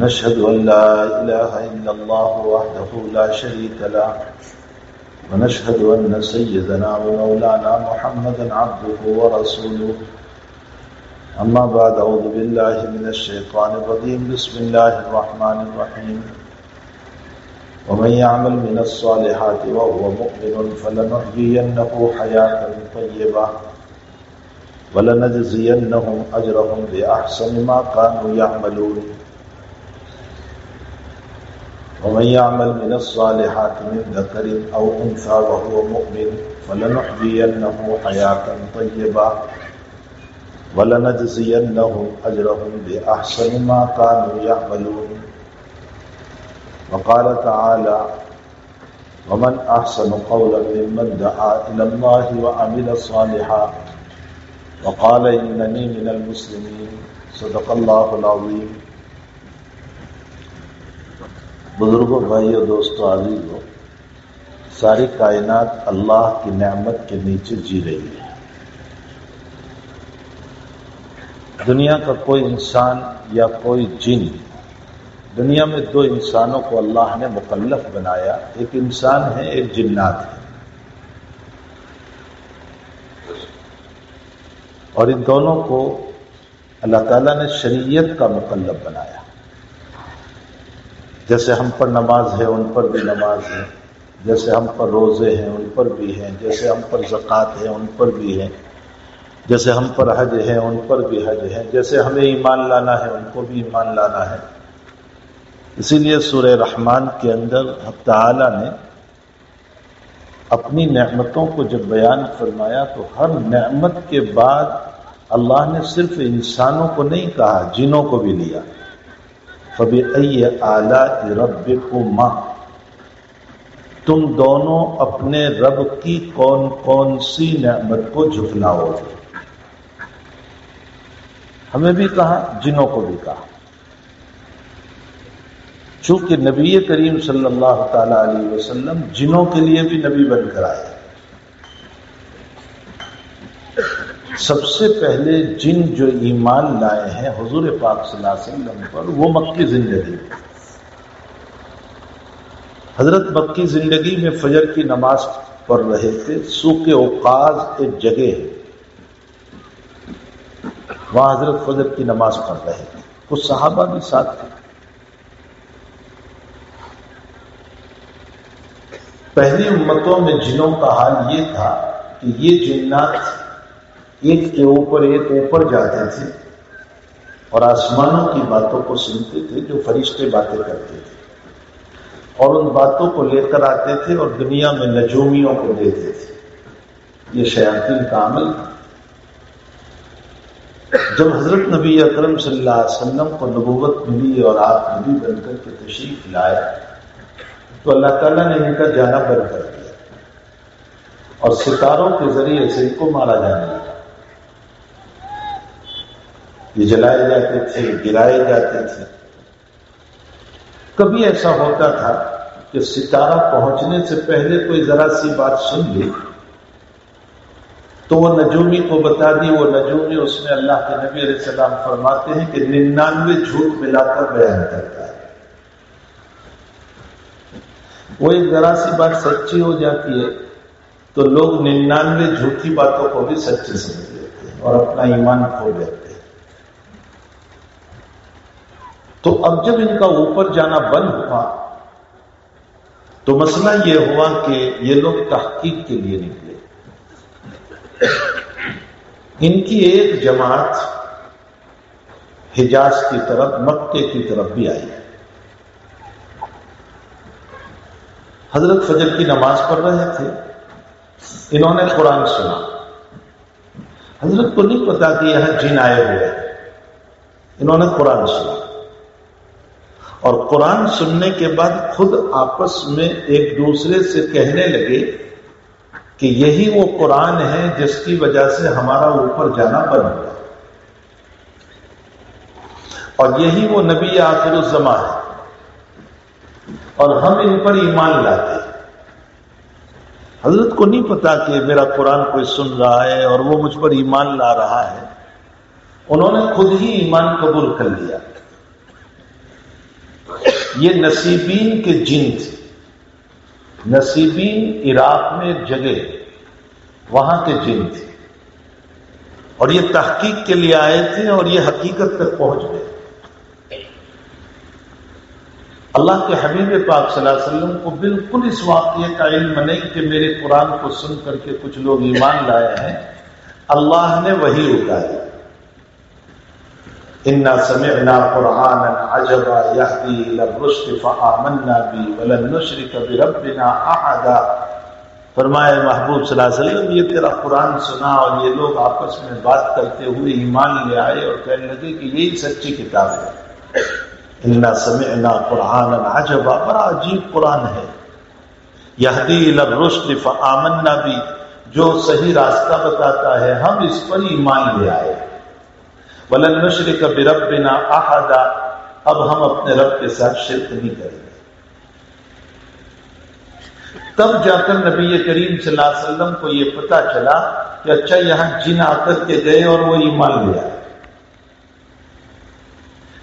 نشهد أن لا إله إلا الله وحده لا شريك له ونشهد أن سيدنا ومولانا محمدا عبده ورسوله. أما بعد أعوذ بالله من الشيطان الرجيم. بسم الله الرحمن الرحيم. ومن يعمل من الصالحات وهو مؤمن فلنحيينه حياة طيبة ولنجزينهم أجرهم بأحسن ما كانوا يعملون. ومن يعمل من الصالحات من ذكر أو أنثى وهو مؤمن فلنحيينه حياة طيبة ولنجزينهم أجرهم بأحسن ما كانوا يعملون. وقال تعالى ومن أحسن قولا ممن دعا إلى الله وعمل صالحا وقال إنني من المسلمين صدق الله العظيم. بزرگوں بھائیو دوستو عزیزو ساری کائنات اللہ کی نعمت کے نیچے جی رہی ہے۔ دنیا کا کوئی انسان یا کوئی جن، دنیا میں دو انسانوں کو اللہ نے مکلف بنایا۔ ایک انسان ہے، ایک جنات ہے۔ اور ان دونوں کو اللہ تعالیٰ نے شریعت کا مکلف بنایا۔ جیسے ہم پر نماز ہے، ان پر بھی نماز ہے۔ جیسے ہم پر روزے ہیں، ان پر بھی ہیں۔ جیسے ہم پر زکوٰۃ ہے، ان پر بھی ہیں۔ جیسے ہم پر حج ہے، ان پر بھی حج ہے۔ جیسے ہمیں ایمان لانا ہے، ان کو بھی ایمان لانا ہے۔ اسی لیے سورہ رحمان کے اندر تعالی نے اپنی نعمتوں کو جب بیان فرمایا، تو ہر نعمت کے بعد اللہ نے صرف انسانوں کو نہیں کہا، جنوں کو بھی لیا۔ فبی اعلی رب کو تم دونوں اپنے رب کی کون کون سی نعمت کو جھکلاؤ گے؟ ہمیں بھی کہا، جنوں کو بھی کہا۔ چونکہ نبی کریم صلی اللہ تعالی علیہ وسلم جنوں کے لیے بھی نبی بن کر آئے۔ سب سے پہلے جن جو ایمان لائے ہیں، حضور پاک صلی اللہ علیہ وسلم پر، وہ مکی زندگی حضرت مکی زندگی میں فجر کی نماز پڑھ رہے تھے سو اوقاز ایک جگہ ہے۔ وہاں حضرت فجر کی نماز پڑھ رہے تھے۔ کچھ صحابہ بھی ساتھ تھے۔ پہلی امتوں میں جنوں کا حال یہ تھا کہ یہ جنات ایک کے اوپر ایک اوپر جاتے تھے اور آسمانوں کی باتوں کو سنتے تھے جو فرشتے باتیں کرتے تھے اور ان باتوں کو لے کر آتے تھے اور دنیا میں نجومیوں کو دیتے تھے۔ یہ شیاطین کا عمل تھا۔ جب حضرت نبی اکرم صلی اللہ علیہ وسلم کو نبوت ملی اور آپ نبی بن کر کے تشریف لائے، تو اللہ تعالیٰ نے ان کا جانا بند کر دیا اور ستاروں کے ذریعے سے ان کو مارا جانے لگا۔ یہ جلائے جاتے تھے، گرائے جاتے تھے۔ کبھی ایسا ہوتا تھا کہ ستارہ پہنچنے سے پہلے کوئی ذرا سی بات سن لی۔ تو وہ نجومی کو بتا دی، وہ نجومی اس میں اللہ کے نبی علیہ السلام فرماتے ہیں کہ ننانوے جھوٹ ملا کر بیان کرتا ہے۔ وہ ایک ذرا سی بات سچی ہو جاتی ہے تو لوگ ننانوے جھوٹی باتوں کو بھی سچی سمجھ لیتے ہیں اور اپنا ایمان کھو لیتے ہیں۔ تو اب جب ان کا اوپر جانا بند ہوا، تو مسئلہ یہ ہوا کہ یہ لوگ تحقیق کے لیے نکلے۔ ان کی ایک جماعت حجاز کی طرف، مکے کی طرف بھی آئی۔ حضرت فجر کی نماز پڑھ رہے تھے۔ انہوں نے قرآن سنا۔ حضرت کو نہیں پتا کہ یہاں جن آئے ہوئے انہوں نے قرآن سنا۔ اور قرآن سننے کے بعد خود آپس میں ایک دوسرے سے کہنے لگے کہ یہی وہ قرآن ہے جس کی وجہ سے ہمارا اوپر جانا بن گیا۔ اور یہی وہ نبی آخر الزما ہے۔ اور ہم ان پر ایمان لاتے ہیں۔ حضرت کو نہیں پتا کہ میرا قرآن کوئی سن رہا ہے اور وہ مجھ پر ایمان لا رہا ہے۔ انہوں نے خود ہی ایمان قبول کر لیا۔ یہ نصیبین کے جن تھے۔ نصیبین عراق میں ایک جگہ، وہاں کے جن تھے۔ اور یہ تحقیق کے لیے آئے تھے اور یہ حقیقت تک پہنچ گئے۔ اللہ کے حبیب پاک صلی اللہ علیہ وسلم کو بالکل اس واقعے کا علم نہیں کہ میرے قرآن کو سن کر کے کچھ لوگ ایمان لائے ہیں۔ اللہ نے وہی اٹھائی۔ انا سمعنا قرآن عجبا یہدی لبرشت فآمنا بی ولن نشرک بربنا احدا فرمائے محبوب صلی اللہ علیہ وسلم، یہ تیرا قرآن سنا اور یہ لوگ آپس میں بات کرتے ہوئے ایمان لے آئے اور کہنے لگے کہ یہی سچی کتاب ہے۔ انا سمعنا قرآن عجبا، بڑا عجیب قرآن ہے۔ یہدی لبرشت فآمنا بی جو صحیح راستہ بتاتا ہے، ہم اس پر ایمان لے آئے۔ ولن نشرک بربنا احدا۔ اب ہم اپنے رب کے ساتھ شرک نہیں کریں گے۔ تب جا کر نبی کریم صلی اللہ علیہ وسلم کو یہ پتا چلا کہ اچھا یہاں جن آ کر کے گئے اور وہ ایمان لیا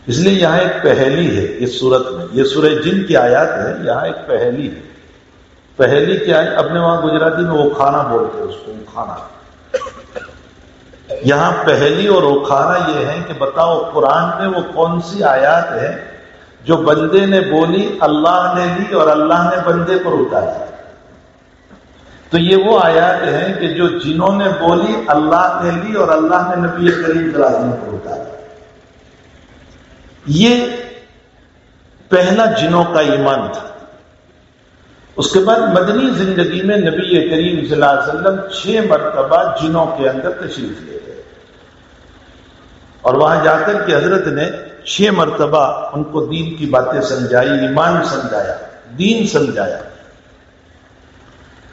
اس لیے یہاں ایک پہلی ہے اس صورت میں۔ یہ سورہ جن کی آیات ہے، یہاں ایک پہلی ہے۔ پہلی کیا ہے؟ اپنے وہاں گجراتی میں وہ کھانا بولتے اس کو کھانا۔ یہاں پہلی اور اکھارا یہ ہے کہ بتاؤ قرآن میں وہ کون سی آیات ہے جو بندے نے بولی، اللہ نے لی اور اللہ نے بندے پر اتاری۔ تو یہ وہ آیات ہیں کہ جو جنہوں نے بولی، اللہ نے لی اور اللہ نے نبی کریم کریم پر اتاری۔ یہ پہلا جنوں کا ایمان تھا۔ اس کے بعد مدنی زندگی میں نبی کریم صلی اللہ علیہ وسلم چھ مرتبہ جنوں کے اندر تشریف لے۔ اور وہاں جا کر کے حضرت نے چھ مرتبہ ان کو دین کی باتیں سمجھائی، ایمان سمجھایا، دین سمجھایا۔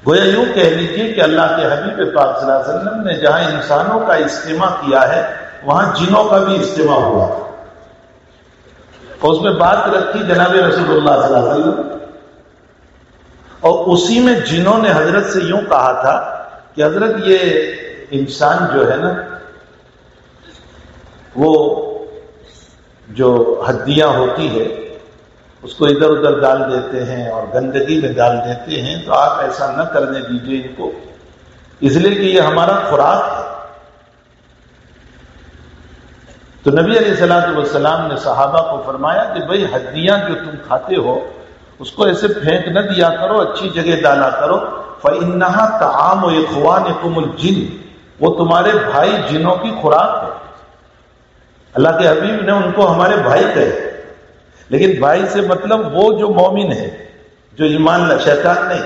گویا یوں کہہ لیجیے کہ اللہ کے حبیب پاک صلی اللہ علیہ وسلم نے جہاں انسانوں کا اجتماع کیا ہے، وہاں جنوں کا بھی اجتماع ہوا۔ اور اس میں بات رکھی جناب رسول اللہ صلی اللہ علیہ وسلم۔ اور اسی میں جنہوں نے حضرت سے یوں کہا تھا کہ حضرت یہ انسان جو ہے نا وہ جو ہڈیاں ہوتی ہے، اس کو ادھر ادھر ڈال دیتے ہیں اور گندگی میں ڈال دیتے ہیں، تو آپ ایسا نہ کرنے دیجیے ان کو۔ اس لیے کہ یہ ہمارا خوراک ہے۔ تو نبی علیہ السلام والسلام نے صحابہ کو فرمایا کہ بھائی ہڈیاں جو تم کھاتے ہو، اس کو ایسے پھینک نہ دیا کرو، اچھی جگہ ڈالا کرو۔ فنحا تعام و اخوان کم الجن۔ وہ تمہارے بھائی جنوں کی خوراک ہے۔ اللہ کے حبیب نے ان کو ہمارے بھائی کہے۔ لیکن بھائی سے مطلب وہ جو مومن ہے، جو ایمان لا شیطان نہیں،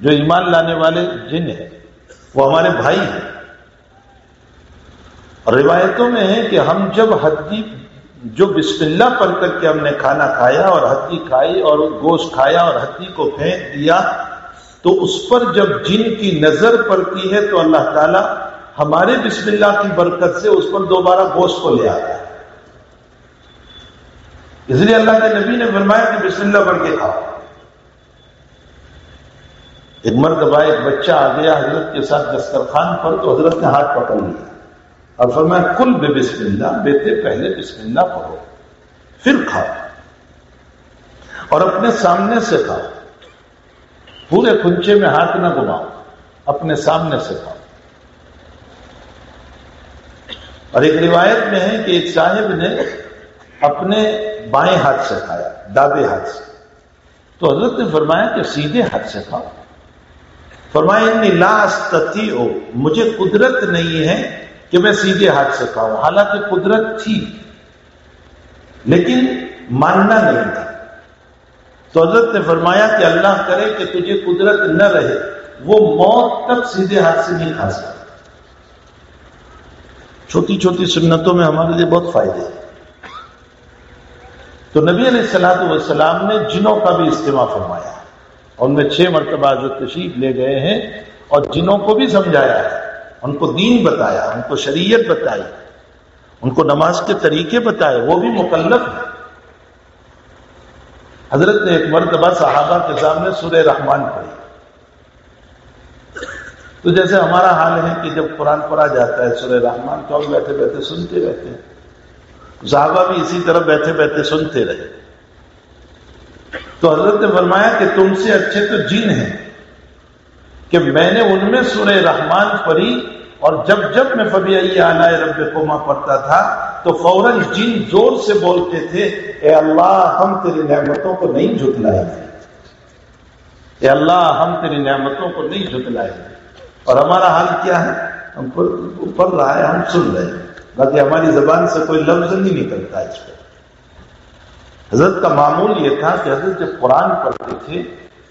جو ایمان لانے والے جن ہیں، وہ ہمارے بھائی ہیں۔ اور روایتوں میں ہے کہ ہم جب حدی جو بسم اللہ پڑھ کر کے ہم نے کھانا کھایا اور ہدی کھائی اور گوشت کھایا اور ہدی کو پھینک دیا، تو اس پر جب جن کی نظر پڑتی ہے تو اللہ تعالیٰ ہمارے بسم اللہ کی برکت سے اس پر دوبارہ گوشت کو لے آتا ہے۔ اس لیے اللہ کے نبی نے فرمایا کہ بسم اللہ پڑھ کے کھاؤ۔ ایک مرتبہ ایک بچہ آ گیا حضرت کے ساتھ دسترخوان پر تو حضرت نے ہاتھ پکڑ لیا۔ اور فرمایا، کل بے بسم اللہ، بیٹے، پہلے بسم اللہ پڑھو، پھر کھاؤ۔ اور اپنے سامنے سے کھاؤ۔ پورے کنچے میں ہاتھ نہ گھماؤ، اپنے سامنے سے کھاؤ۔ اور ایک روایت میں ہے کہ ایک صاحب نے اپنے بائیں ہاتھ سے کھایا دابے ہاتھ سے۔ تو حضرت نے فرمایا کہ سیدھے ہاتھ سے کھاؤ۔ فرمایا لاستتی ہو مجھے قدرت نہیں ہے کہ میں سیدھے ہاتھ سے کھاؤں۔ حالانکہ قدرت تھی، لیکن ماننا نہیں تھا۔ تو حضرت نے فرمایا کہ اللہ کرے کہ تجھے قدرت نہ رہے، وہ موت تک سیدھے ہاتھ سے نہیں کھا سکتا۔ چھوٹی چھوٹی سنتوں میں ہمارے لیے بہت فائدے ہیں۔ تو نبی علیہ السلاۃ والسلام نے جنوں کا بھی استعمال فرمایا ان میں چھ مرتبہ حضرت تشریف لے گئے ہیں اور جنوں کو بھی سمجھایا ہے۔ ان کو دین بتایا، ان کو شریعت بتائی، ان کو نماز کے طریقے بتائے، وہ بھی مکلف ہے حضرت نے ایک مرتبہ صحابہ کے سامنے سورہ رحمان پڑھی۔ تو جیسے ہمارا حال ہے کہ جب قرآن پڑھا جاتا ہے سورہ رحمان تو ہم بیٹھے بیٹھے سنتے رہتے ہیں۔ صحابہ بھی اسی طرح بیٹھے بیٹھے سنتے رہے۔ تو حضرت نے فرمایا کہ تم سے اچھے تو جن ہیں کہ میں نے ان میں سورہ رحمان پڑھی اور جب جب میں فبی آنا رب کوما پڑھتا تھا تو فوراً جن زور سے بولتے تھے، اے اللہ ہم تیری نعمتوں کو نہیں جھٹلائیں گے اے اللہ ہم تیری نعمتوں کو نہیں جھٹلائیں گے اور ہمارا حال کیا ہے؟ ہم پڑھ رہا ہے ہم سن رہے ہیں۔ باقی ہماری زبان سے کوئی لفظ نہیں نکلتا اس پہ حضرت کا معمول یہ تھا کہ حضرت جب قرآن پڑھتے تھے،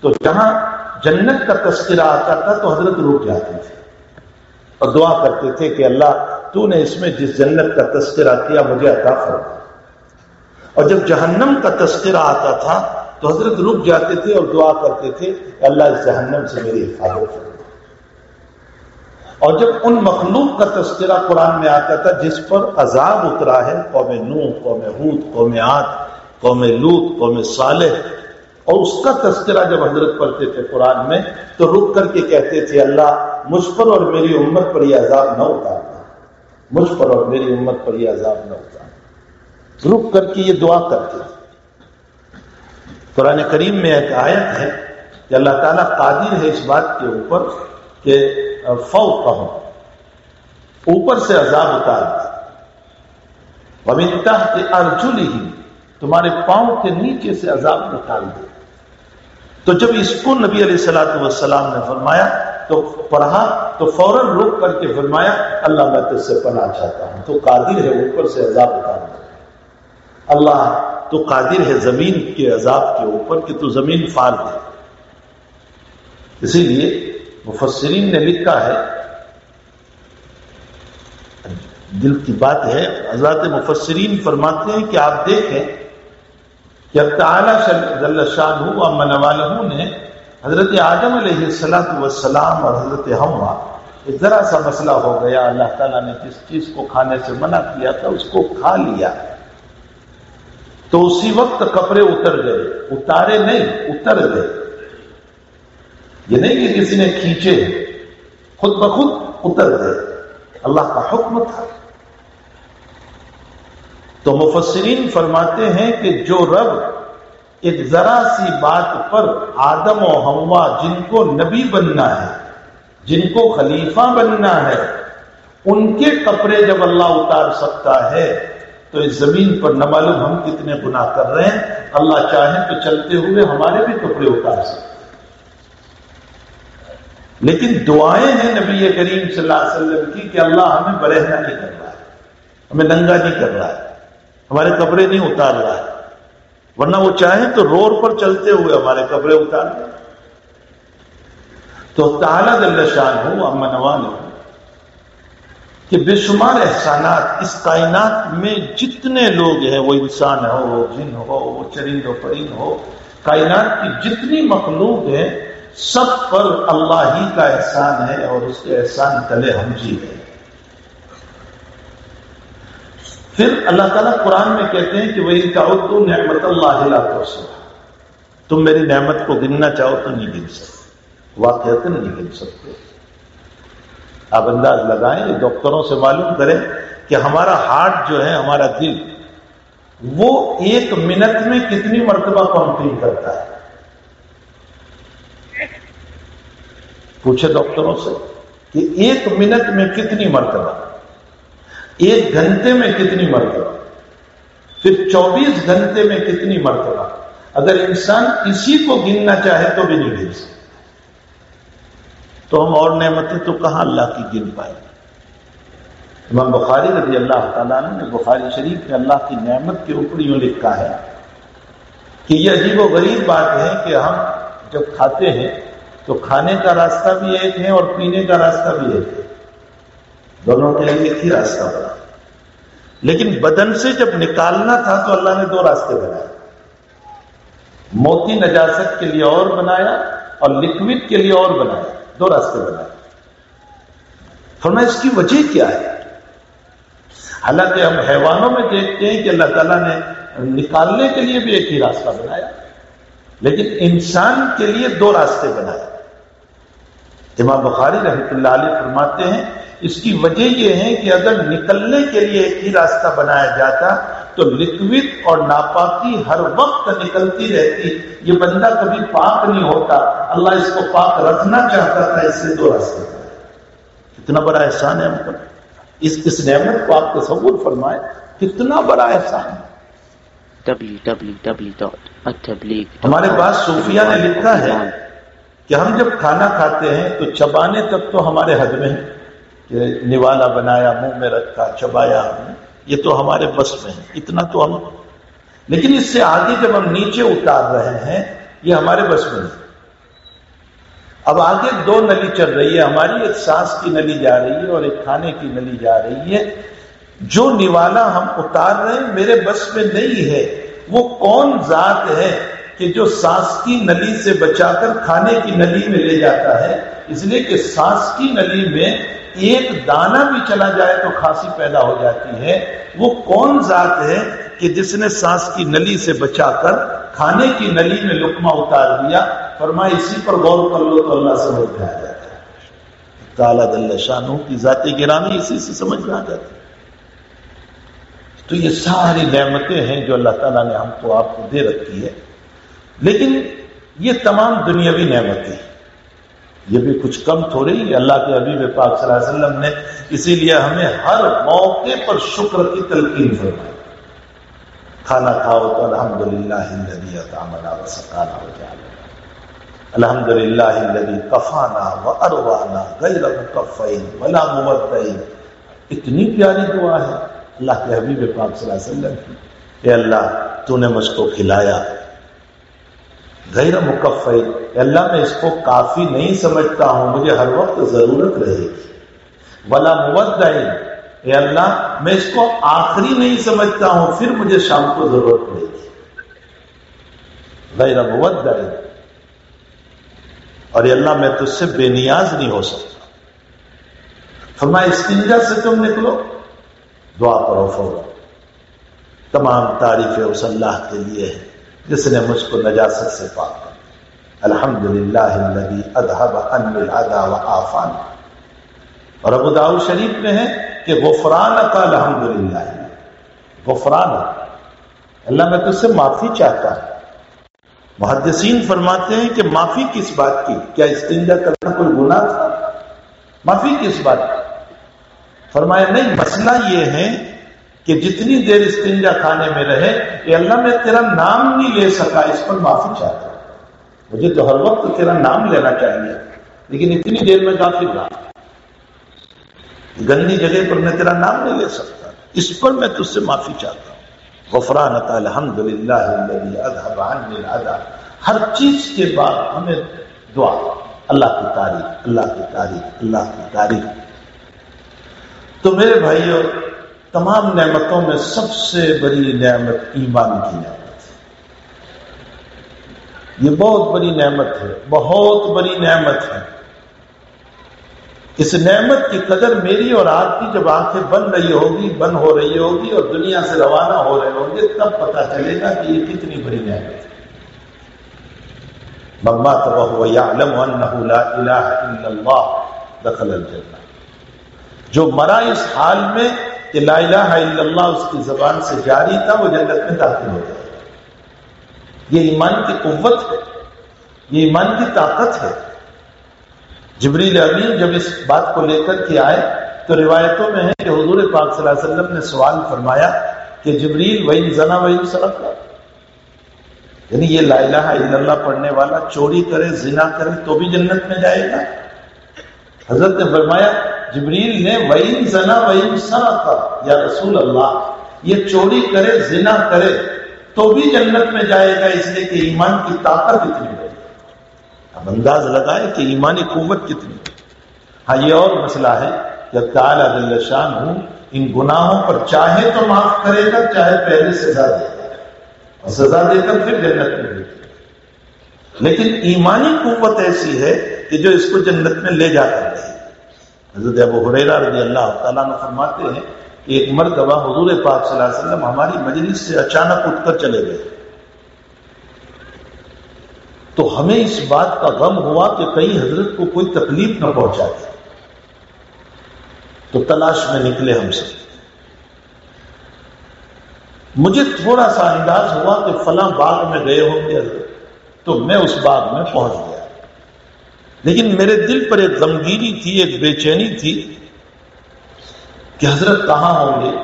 تو جہاں جنت کا تذکرہ آتا تھا، تو حضرت رک جاتے تھے۔ اور دعا کرتے تھے کہ اللہ، تو نے اس میں جس جنت کا تذکرہ کیا، مجھے عطا فرما۔ اور جب جہنم کا تذکرہ آتا تھا، تو حضرت رک جاتے تھے اور دعا کرتے تھے، کہ اللہ اس جہنم سے میری حفاظت فرما اور جب ان مخلوق کا تذکرہ قرآن میں آتا تھا جس پر عذاب اترا ہے، قوم نو قوم ہود، قوم آد قوم لوت قوم صالح، اور اس کا تذکرہ جب حضرت پڑھتے تھے قرآن میں، تو رک کر کے کہتے تھے، اللہ، مجھ پر اور میری امت پر یہ عذاب نہ اتارنا مجھ پر اور میری امت پر یہ عذاب نہ اتارنا رک کر کے یہ دعا کرتے تھے۔ قرآن کریم میں ایک آیت ہے کہ اللہ تعالیٰ قادر ہے اس بات کے اوپر کہ فو کہو اوپر سے عذاب اتار دے ومنتا کے ارجن ہی تمہارے پاؤں کے نیچے سے عذاب نکال دے۔ تو جب اس کو نبی علیہ السلاۃ والسلام نے فرمایا، تو پڑھا، تو فوراً روک کر کے فرمایا، اللہ میں تجھ سے پناہ چاہتا ہوں، تو قادر ہے اوپر سے عذاب اتار دے۔ اللہ، تو قادر ہے زمین کے عذاب کے اوپر کہ تو زمین فال دے۔ اسی لیے مفسرین نے لکھا ہے، دل کی بات ہے، حضرات مفسرین فرماتے ہیں کہ آپ دیکھیں جب تعالیٰ شاہ من والوں نے حضرت آدم علیہ السلام وسلام اور حضرت ہوا ایک ذرا سا مسئلہ ہو گیا۔ اللہ تعالیٰ نے جس چیز کو کھانے سے منع کیا تھا، اس کو کھا لیا۔ تو اسی وقت کپڑے اتر گئے، اتارے نہیں، اتر گئے۔ یہ نہیں کہ کسی نے کھینچے، خود بخود اتر گئے۔ اللہ کا حکم تھا۔ تو مفسرین فرماتے ہیں کہ جو رب ایک ذرا سی بات پر آدم و ہوا جن کو نبی بننا ہے، جن کو خلیفہ بننا ہے، ان کے کپڑے جب اللہ اتار سکتا ہے، تو اس زمین پر نہ معلوم ہم کتنے گناہ کر رہے ہیں۔ اللہ چاہے تو چلتے ہوئے ہمارے بھی کپڑے اتار سکتے لیکن دعائیں ہیں نبی کریم صلی اللہ علیہ وسلم کی کہ اللہ ہمیں برہنا نہیں کر رہا ہے، ہمیں ننگا نہیں کر رہا ہے، ہمارے کپڑے نہیں اتار رہا ہے۔ ورنہ وہ چاہیں تو روڈ پر چلتے ہوئے ہمارے کپڑے اتار دیں۔ تو تعالیٰ دل شان ہو امن نوان ہو کہ بے شمار احسانات اس کائنات میں جتنے لوگ ہیں، وہ انسان ہو، وہ جن ہو، وہ چرند و پرند ہو، کائنات کی جتنی مخلوق ہے سب پر اللہ ہی کا احسان ہے اور اس کے احسان تلے ہم جی ہیں۔ پھر اللہ تعالیٰ قرآن میں کہتے ہیں کہ وہی چاہو تو نعمت اللہ تم میری نعمت کو گننا چاہو تو نہیں گن سکتے۔ واقع نہیں گن سکتے۔ آپ انداز لگائیں، ڈاکٹروں سے معلوم کریں کہ ہمارا ہارٹ جو ہے، ہمارا دل، وہ ایک منٹ میں کتنی مرتبہ پمپنگ کرتا ہے۔ پوچھے ڈاکٹروں سے کہ ایک منٹ میں کتنی مرتبہ، ایک گھنٹے میں کتنی مرتبہ، پھر چوبیس گھنٹے میں کتنی مرتبہ۔ اگر انسان اسی کو گننا چاہے تو بھی نہیں گن سکتا۔ تو ہم اور نعمتیں تو کہاں اللہ کی گن پائے امام بخاری رضی اللہ تعالیٰ نے بخاری شریف میں اللہ کی نعمت کے اوپر یوں لکھا ہے کہ یہ عجیب و غریب بات ہے کہ ہم جب کھاتے ہیں تو کھانے کا راستہ بھی ایک ہے اور پینے کا راستہ بھی ایک ہے۔ دونوں کے لیے ایک ہی راستہ بنا۔ لیکن بدن سے جب نکالنا تھا تو اللہ نے دو راستے بنائے۔ موتی نجاست کے لیے اور بنایا اور لکوڈ کے لیے اور بنایا۔ دو راستے بنائے۔ فرمایا، اس کی وجہ کیا ہے؟ حالانکہ ہم حیوانوں میں دیکھتے ہیں کہ اللہ تعالیٰ نے نکالنے کے لیے بھی ایک ہی راستہ بنایا، لیکن انسان کے لیے دو راستے بنائے۔ امام بخاری رحمت اللہ علیہ فرماتے ہیں اس کی وجہ یہ ہے کہ اگر نکلنے کے لیے ایک ہی راستہ بنایا جاتا تو لکوڈ اور ناپاکی ہر وقت نکلتی رہتی۔ یہ بندہ کبھی پاک نہیں ہوتا اللہ اس کو پاک رکھنا چاہتا تھا اس سے دو راستے۔ کتنا بڑا احسان ہے ہم پر۔ اس اس نعمت کو آپ تصور فرمائے کتنا بڑا احسان ہے۔ ہمارے پاس صوفیہ نے لکھا ہے کہ ہم جب کھانا کھاتے ہیں تو چبانے تک تو ہمارے حد میں ہے کہ نوالا بنایا، منہ میں رکھا، چبایا ہم نے، یہ تو ہمارے بس میں ہے اتنا تو ہم۔ لیکن اس سے آگے جب ہم نیچے اتار رہے ہیں، یہ ہمارے بس میں نہیں اب آگے دو نلی چل رہی ہے۔ ہماری ایک سانس کی نلی جا رہی ہے اور ایک کھانے کی نلی جا رہی ہے۔ جو نوالا ہم اتار رہے ہیں، میرے بس میں نہیں ہے، وہ کون ذات ہے؟ کہ جو سانس کی نلی سے بچا کر کھانے کی نلی میں لے جاتا ہے، اس لیے کہ سانس کی نلی میں ایک دانہ بھی چلا جائے تو کھانسی پیدا ہو جاتی ہے۔ وہ کون ذات ہے کہ جس نے سانس کی نلی سے بچا کر کھانے کی نلی میں لکما اتار دیا؟ فرمایا اسی پر غور کر لو تو اللہ سمجھ میں آ جاتا ہے۔ کالا دل شانوں کی ذاتی گرامی اسی سے سمجھ میں آ جاتی تو یہ ساری نعمتیں ہیں جو اللہ تعالیٰ نے ہم کو آپ کو دے رکھی ہے۔ لیکن یہ تمام دنیاوی نعمتیں یہ بھی کچھ کم تھوڑی اللہ کے حبیب پاک صلی اللہ علیہ وسلم نے اسی لیے ہمیں ہر موقع پر شکر کی تلقین فرمائی۔ کھانا کھاؤ تو الحمد للہ الحمد للہ کفانا و اروانا غیر مکفین ولا مبتعین اتنی پیاری دعا ہے اللہ کے حبیب پاک صلی اللہ علیہ وسلم کی۔ کہ اللہ، تو نے مجھ کو کھلایا۔ غیر مکفی اللہ میں اس کو کافی نہیں سمجھتا ہوں، مجھے ہر وقت ضرورت رہے گی۔ بلا مبدعین اے اللہ، میں اس کو آخری نہیں سمجھتا ہوں، پھر مجھے شام کو ضرورت پڑے گی۔ غیر مبدعین اور اے اللہ، میں تجھ سے بے نیاز نہیں ہو سکتا۔ فرمایا استنجا سے تم نکلو۔ دعا کرو فور تمام تعریفیں اس اللہ کے لیے ہے جس نے مجھ کو نجاست سے پاک الحمد للہ ادہب ان و آفان۔ اور ابو داؤ شریف میں ہے کہ غفران کا الحمد للہ غفران۔ اللہ میں تجھ سے معافی چاہتا ہوں۔ محدثین فرماتے ہیں کہ معافی کس بات کی؟ کیا استنجا کرنا کوئی گناہ تھا؟ معافی کس بات کی؟ فرمایا، نہیں، مسئلہ یہ ہے کہ جتنی دیر استنجا کھانے میں رہے کہ اللہ میں تیرا نام نہیں لے سکا، اس پر معافی چاہتا مجھے تو ہر وقت تیرا نام لینا چاہیے۔ لیکن اتنی دیر میں کافی رہا۔ گندی جگہ پر میں تیرا نام نہیں لے سکتا۔ اس پر میں تجھ سے معافی چاہتا ہوں۔ غفران الحمد للہ ہر چیز کے بعد ہمیں دعا۔ اللہ کی تاریخ اللہ کی تاریخ اللہ کی تاریخ تو میرے بھائیوں تمام نعمتوں میں سب سے بڑی نعمت ایمان کی نعمت یہ بہت بڑی نعمت ہے، بہت بڑی نعمت ہے۔ اس نعمت کی قدر میری اور آپ کی جب آنکھیں بن رہی ہوگی بند ہو رہی ہوگی اور دنیا سے روانہ ہو رہے ہوں گے، تب پتا چلے گا کہ یہ کتنی بڑی نعمت ہے۔ مما تو دخل الجنہ جو مرا اس حال میں کہ لا الہ الا اللہ اس کی زبان سے جاری تھا، وہ جنت میں داخل ہو جائے یہ ایمان کی قوت ہے، یہ ایمان کی طاقت ہے۔ جبریل امین جب اس بات کو لے کر کے آئے تو روایتوں میں ہے کہ حضور پاک صلی اللہ علیہ وسلم نے سوال فرمایا کہ جبریل وہی زنا، وہی سڑک یعنی یہ لا الہ الا اللہ پڑھنے والا چوری کرے، زنا کرے تو بھی جنت میں جائے گا۔ حضرت نے فرمایا جبریل نے وہی زنا وہی سنا تھا یا رسول اللہ، یہ چوری کرے، زنا کرے، تو بھی جنت میں جائے گا، اس لیے کہ ایمان کی طاقت اتنی بڑی۔ اب انداز لگائے کہ ایمانی قوت کتنی۔ ہاں یہ اور مسئلہ ہے، جب تعالیٰ شان ہوں ان گناہوں پر چاہے تو معاف کرے گا، چاہے پہلے سزا دے گا۔ اور سزا دے کر پھر جنت میں لے لیکن ایمانی قوت ایسی ہے کہ جو اس کو جنت میں لے جا کر رہی حضرت ابو حریرہ رضی اللہ تعالیٰ نے فرماتے ہیں کہ ایک مرتبہ حضور پاک صلی اللہ علیہ وسلم ہماری مجلس سے اچانک اٹھ کر چلے گئے۔ تو ہمیں اس بات کا غم ہوا کہ کئی حضرت کو کوئی تکلیف نہ پہنچا دے تو تلاش میں نکلے ہم سے مجھے تھوڑا سا انداز ہوا کہ فلاں باغ میں گئے ہوں گے تو میں اس باغ میں پہنچ گیا۔ لیکن میرے دل پر ایک غمگیری تھی، ایک بے چینی تھی کہ حضرت کہاں ہوں گے۔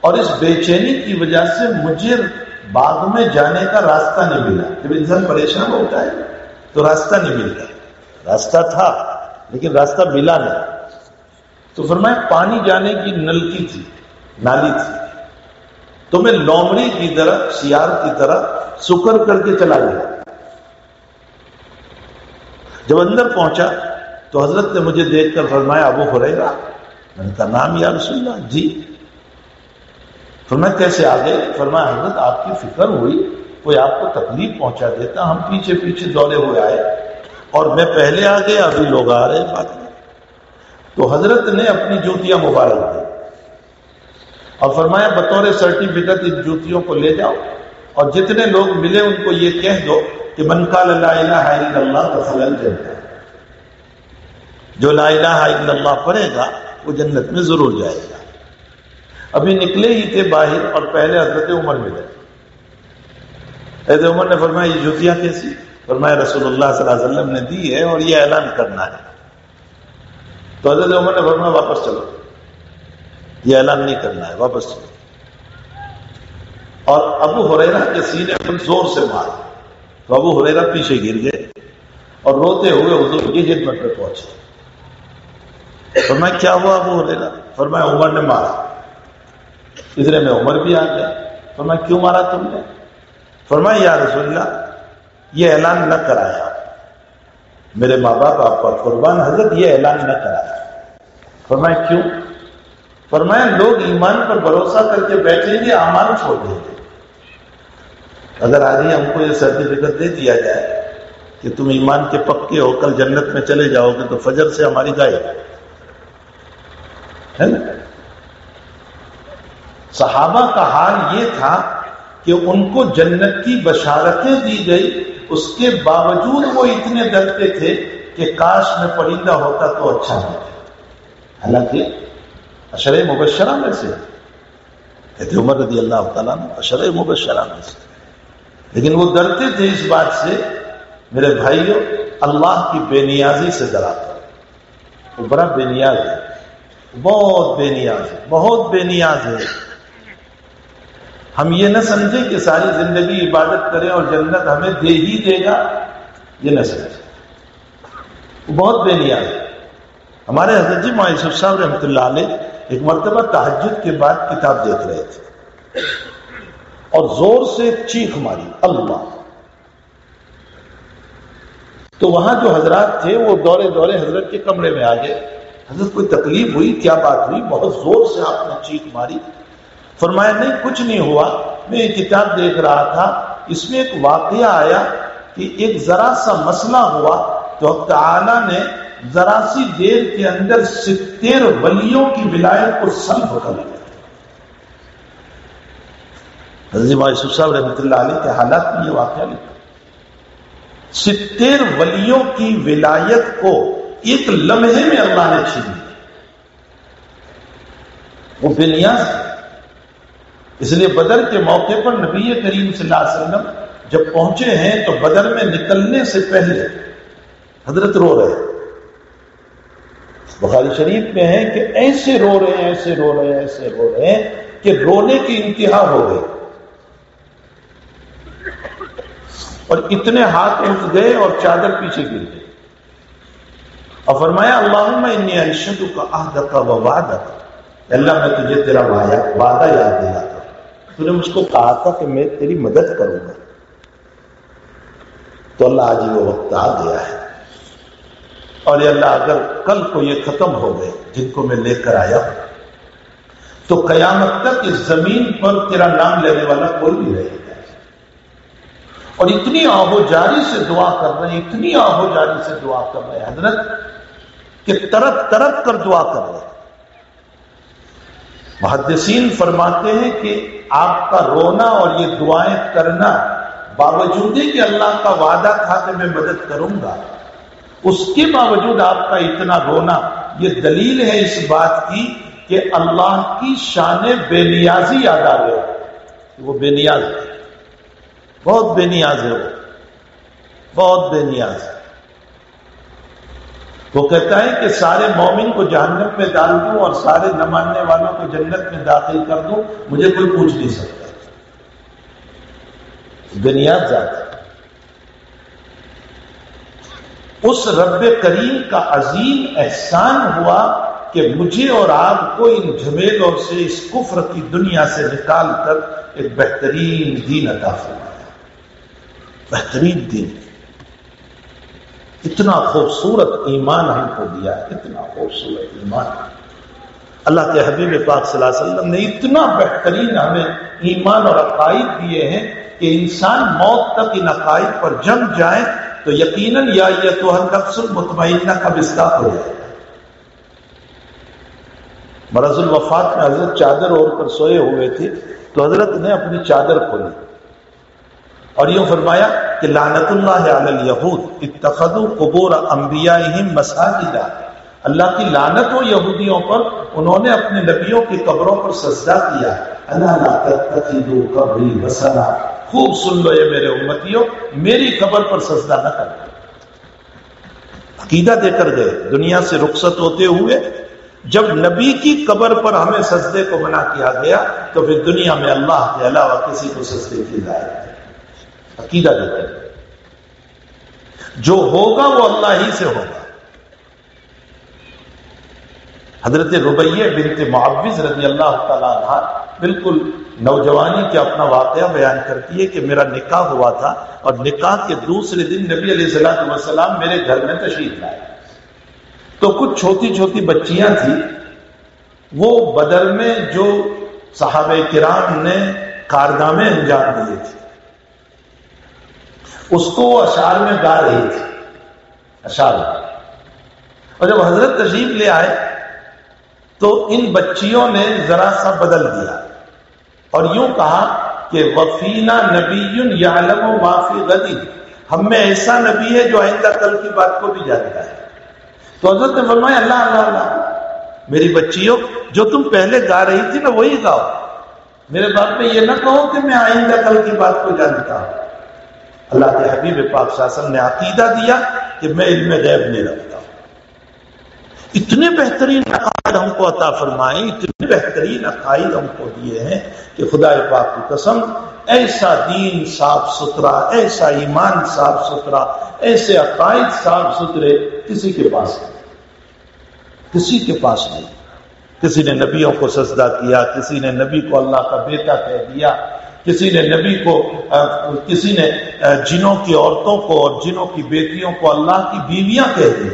اور اس بے چینی کی وجہ سے مجھے باغ میں جانے کا راستہ نہیں ملا۔ جب انسان پریشان ہوتا ہے تو راستہ نہیں ملتا۔ راستہ تھا، لیکن راستہ ملا نہیں۔ تو فرمایا، پانی جانے کی نلکی تھی، نالی تھی۔ تو میں لومڑی کی طرح سیار کی طرح سکر کر کے چلا گیا۔ جب اندر پہنچا تو حضرت نے مجھے دیکھ کر فرمایا، ابو ہو گا میں نے کہا نام یا رسول اللہ جی۔ فرمایا، کیسے آگے؟ فرمایا، حضرت، آپ کی فکر ہوئی، کوئی آپ کو تکلیف پہنچا دیتا، ہم پیچھے پیچھے دورے ہوئے آئے اور میں پہلے آ گیا ابھی لوگ آ رہے بات میں۔ تو حضرت نے اپنی جوتیاں مبارک دی اور فرمایا، بطور سرٹیفکیٹ ان جوتیوں کو لے جاؤ۔ اور جتنے لوگ ملے ان کو یہ کہہ دو کہ من کا لا الہ الا اللہ دخل الجنہ۔ جو لا الہ الا اللہ پڑھے گا، وہ جنت میں ضرور جائے گا۔ ابھی نکلے ہی تھے باہر اور پہلے حضرت عمر ملے حضرت عمر نے فرمایا، یہ جوتیاں کیسی؟ فرمایا، رسول اللہ صلی اللہ علیہ وسلم نے دی ہے اور یہ اعلان کرنا ہے۔ تو حضرت عمر نے فرمایا، واپس چلو۔ یہ اعلان نہیں کرنا ہے، واپس چلو۔ اور ابو حریرہ کے سینے پر زور سے مارا تو ابو حریرہ پیچھے گر گئے اور روتے ہوئے حضور کی خدمت پہ پہنچے۔ فرمایا کیا ہوا ابو حریرہ؟ فرمایا عمر نے مارا۔ ادھر میں عمر بھی آ گیا۔ فرمایا کیوں مارا تم نے؟ فرمایا، یا رسول اللہ، یہ اعلان نہ کرایا۔ میرے ماں باپ آپ پر قربان، حضرت، یہ اعلان نہ کرایا۔ فرمایا، کیوں؟ فرمایا، لوگ ایمان پر بھروسہ کر کے بیٹھیں گے امان چھوڑ دیں گے۔ اگر آج ہی ہم کو یہ سرٹیفکیٹ دے دیا جائے کہ تم ایمان کے پکے ہو، کل جنت میں چلے جاؤ گے تو فجر سے ہماری گائے ہے۔ نا؟ صحابہ کا حال یہ تھا کہ ان کو جنت کی بشارتیں دی گئی، اس کے باوجود وہ اتنے ڈرتے تھے کہ کاش میں پرندہ ہوتا تو اچھا ہوتا۔ حالانکہ اشر مبشرہ میں سے کہتے عمر رضی اللہ تعالیٰ نے اشر مبشرہ میں سے۔ لیکن وہ ڈرتے تھے اس بات سے، میرے بھائیوں، اللہ کی بے نیازی سے ڈراتا وہ بڑا بے نیاز ہے۔ بہت بے نیاز ہے، بہت بے نیاز ہے۔ ہم یہ نہ سمجھیں کہ ساری زندگی عبادت کریں اور جنت ہمیں دے ہی دے گا، یہ نہ سمجھیں وہ بہت بے نیاز ہے۔ ہمارے حضرت جی معیسف صاحب رحمۃ اللہ علیہ ایک مرتبہ تحجد کے بعد کتاب دیکھ رہے تھے۔ اور زور سے چیخ ماری، اللہ۔ تو وہاں جو حضرات تھے، وہ دورے دورے حضرت کے کمرے میں آ گئے حضرت، کوئی تکلیف ہوئی؟ کیا بات ہوئی؟ بہت زور سے آپ نے چیخ ماری۔ فرمایا، نہیں، کچھ نہیں ہوا۔ میں ایک کتاب دیکھ رہا تھا۔ اس میں ایک واقعہ آیا کہ ایک ذرا سا مسئلہ ہوا۔ تو تعالی نے ذرا سی دیر کے اندر ستر ولیوں کی ولایت کو سلب کر لیا حضرت صاحب رحمۃ اللہ علیہ کے حالات میں یہ واقعہ لکھا۔ ستر ولیوں کی ولایت کو ایک لمحے میں اللہ نے چھین لیا۔ وہ بنیاد اس لیے بدر کے موقع پر نبی کریم صلی اللہ علیہ وسلم جب پہنچے ہیں تو بدر میں نکلنے سے پہلے حضرت رو رہے بخاری شریف میں ہے کہ ایسے رو رہے ہیں، ایسے رو رہے ہیں، ایسے رو رہے ہیں کہ رونے کی انتہا ہو گئی۔ اور اتنے ہاتھ اٹھ گئے اور چادر پیچھے گر گئے۔ اور فرمایا اللہ میں ارشد کا عہد کا وعدہ اللہ، میں تجھے تیرا وعدہ یاد دلا تھا تو نے مجھ کو کہا تھا کہ میں تیری مدد کروں گا۔ تو اللہ آج وہ وقت آ گیا ہے۔ اور یہ اللہ، اگر کل کو یہ ختم ہو گئے، جن کو میں لے کر آیا تو قیامت تک اس زمین پر تیرا نام لینے والا کوئی بھی رہے اور اتنی آہو جاری سے دعا کر رہے ہیں، اتنی آہو جاری سے دعا کر رہے ہیں، حضرت، کہ ترک ترک کر دعا کر رہے ہیں۔ محدثین فرماتے ہیں کہ آپ کا رونا اور یہ دعائیں کرنا باوجود کہ اللہ کا وعدہ تھا کہ میں مدد کروں گا، اس کے باوجود آپ کا اتنا رونا، یہ دلیل ہے اس بات کی کہ اللہ کی شان بے نیازی یاد آ گیا وہ بے نیاز ہے بہت بے نیاز ہے وہ۔ بہت بے نیاز۔ ہے وہ کہتا ہے کہ سارے مومن کو جہنم میں ڈال دوں اور سارے نہ ماننے والوں کو جنت میں داخل کر دوں، مجھے کوئی پوچھ نہیں سکتا۔ بنیاد ذات ہے۔ اس رب کریم کا عظیم احسان ہوا کہ مجھے اور آپ کو ان جھمیلوں سے، اس کفر کی دنیا سے نکال کر ایک بہترین دین عطا فرمایا بہترین دین اتنا خوبصورت ایمان ہم کو دیا، اتنا خوبصورت ایمان۔ اللہ کے حبیب پاک صلی اللہ علیہ وسلم نے اتنا بہترین ہمیں ایمان اور عقائد دیے ہیں کہ انسان موت تک ان عقائد پر جم جائے تو یقیناً یا یہ تو ہر نفس المطمئنہ کا بستہ ہو جائے۔ مرض الوفات میں حضرت چادر اوڑھ کر سوئے ہوئے تھے تو حضرت نے اپنی چادر کھولی۔ اور یوں فرمایا کہ لعنت اللہ علی الیہود اتخذوا قبور انبیائہم مساجدہ اللہ کی لعنت ہو یہودیوں پر، انہوں نے اپنے نبیوں کی قبروں پر سجدہ کیا. اللہ لا تتخذوا قبری وسنا خوب سن لو یہ میرے امتیوں، میری خبر پر سجدہ نہ کر عقیدہ دے کر گئے، دنیا سے رخصت ہوتے ہوئے، جب نبی کی قبر پر ہمیں سجدے کو منع کیا گیا، تو پھر دنیا میں اللہ کے علاوہ کسی کو سجدے کی ہدایت عقیدہ دے کر جو ہوگا وہ اللہ ہی سے ہوگا۔ حضرت ربیہ بنت معوض رضی اللہ تعالیٰ عنہ بالکل نوجوانی کے اپنا واقعہ بیان کرتی ہے کہ میرا نکاح ہوا تھا اور نکاح کے دوسرے دن نبی علیہ السلام وسلام میرے گھر میں تشریف لائے۔ تو کچھ چھوٹی چھوٹی بچیاں تھیں۔ وہ بدر میں جو صحابہ کرام نے کارنامے انجام دیے تھے۔ اس کو وہ اشار میں گا رہی تھی اشار اور جب حضرت تشریف لے آئے، تو ان بچیوں نے ذرا سا بدل دیا۔ اور یوں کہا کہ وفینا نبی یا علم و معافی غدی ہم میں ایسا نبی ہے جو آئندہ کل کی بات کو بھی جانتا ہے۔ تو حضرت نے فرمایا، اللہ اللہ اللہ، میری بچیوں، جو تم پہلے گا رہی تھی نا، وہی گاؤ۔ میرے باپ میں یہ نہ کہو کہ میں آئندہ کل کی بات کو جانتا ہوں۔ اللہ کے حبیب پاک شاسن نے عقیدہ دیا کہ میں علم غیب نہیں رکھتا۔ اتنے بہترین عقائد ہم کو عطا فرمائے اتنے بہترین عقائد ہم کو دیے ہیں کہ خدا پاک کی قسم، ایسا دین صاف ستھرا، ایسا ایمان صاف ستھرا، ایسے عقائد صاف ستھرے کسی کے پاس نہیں۔ کسی کے پاس نہیں۔ کسی نے نبیوں کو سجدہ کیا، کسی نے نبی کو اللہ کا بیٹا کہہ دیا، کسی نے نبی کو کسی نے جنوں کی عورتوں کو اور جنوں کی بیٹیوں کو اللہ کی بیویاں کہہ دی۔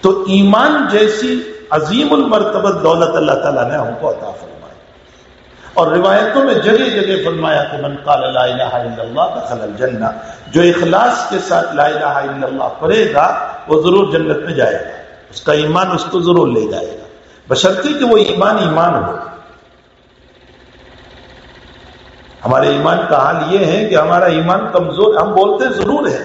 تو ایمان جیسی عظیم المرتبت دولت اللہ تعالیٰ نے ہم کو عطا فرمائی۔ اور روایتوں میں جگہ جگہ فرمایا کہ من قال لا الہ الا اللہ دخل الجنہ، جو اخلاص کے ساتھ لا الہ الا اللہ پڑھے گا، وہ ضرور جنت میں جائے گا۔ اس کا ایمان اس کو ضرور لے جائے گا۔ بشرطی کہ وہ ایمان ایمان ہو۔ ہمارے ایمان کا حال یہ ہے کہ ہمارا ایمان کمزور ہم بولتے ضرور ہیں۔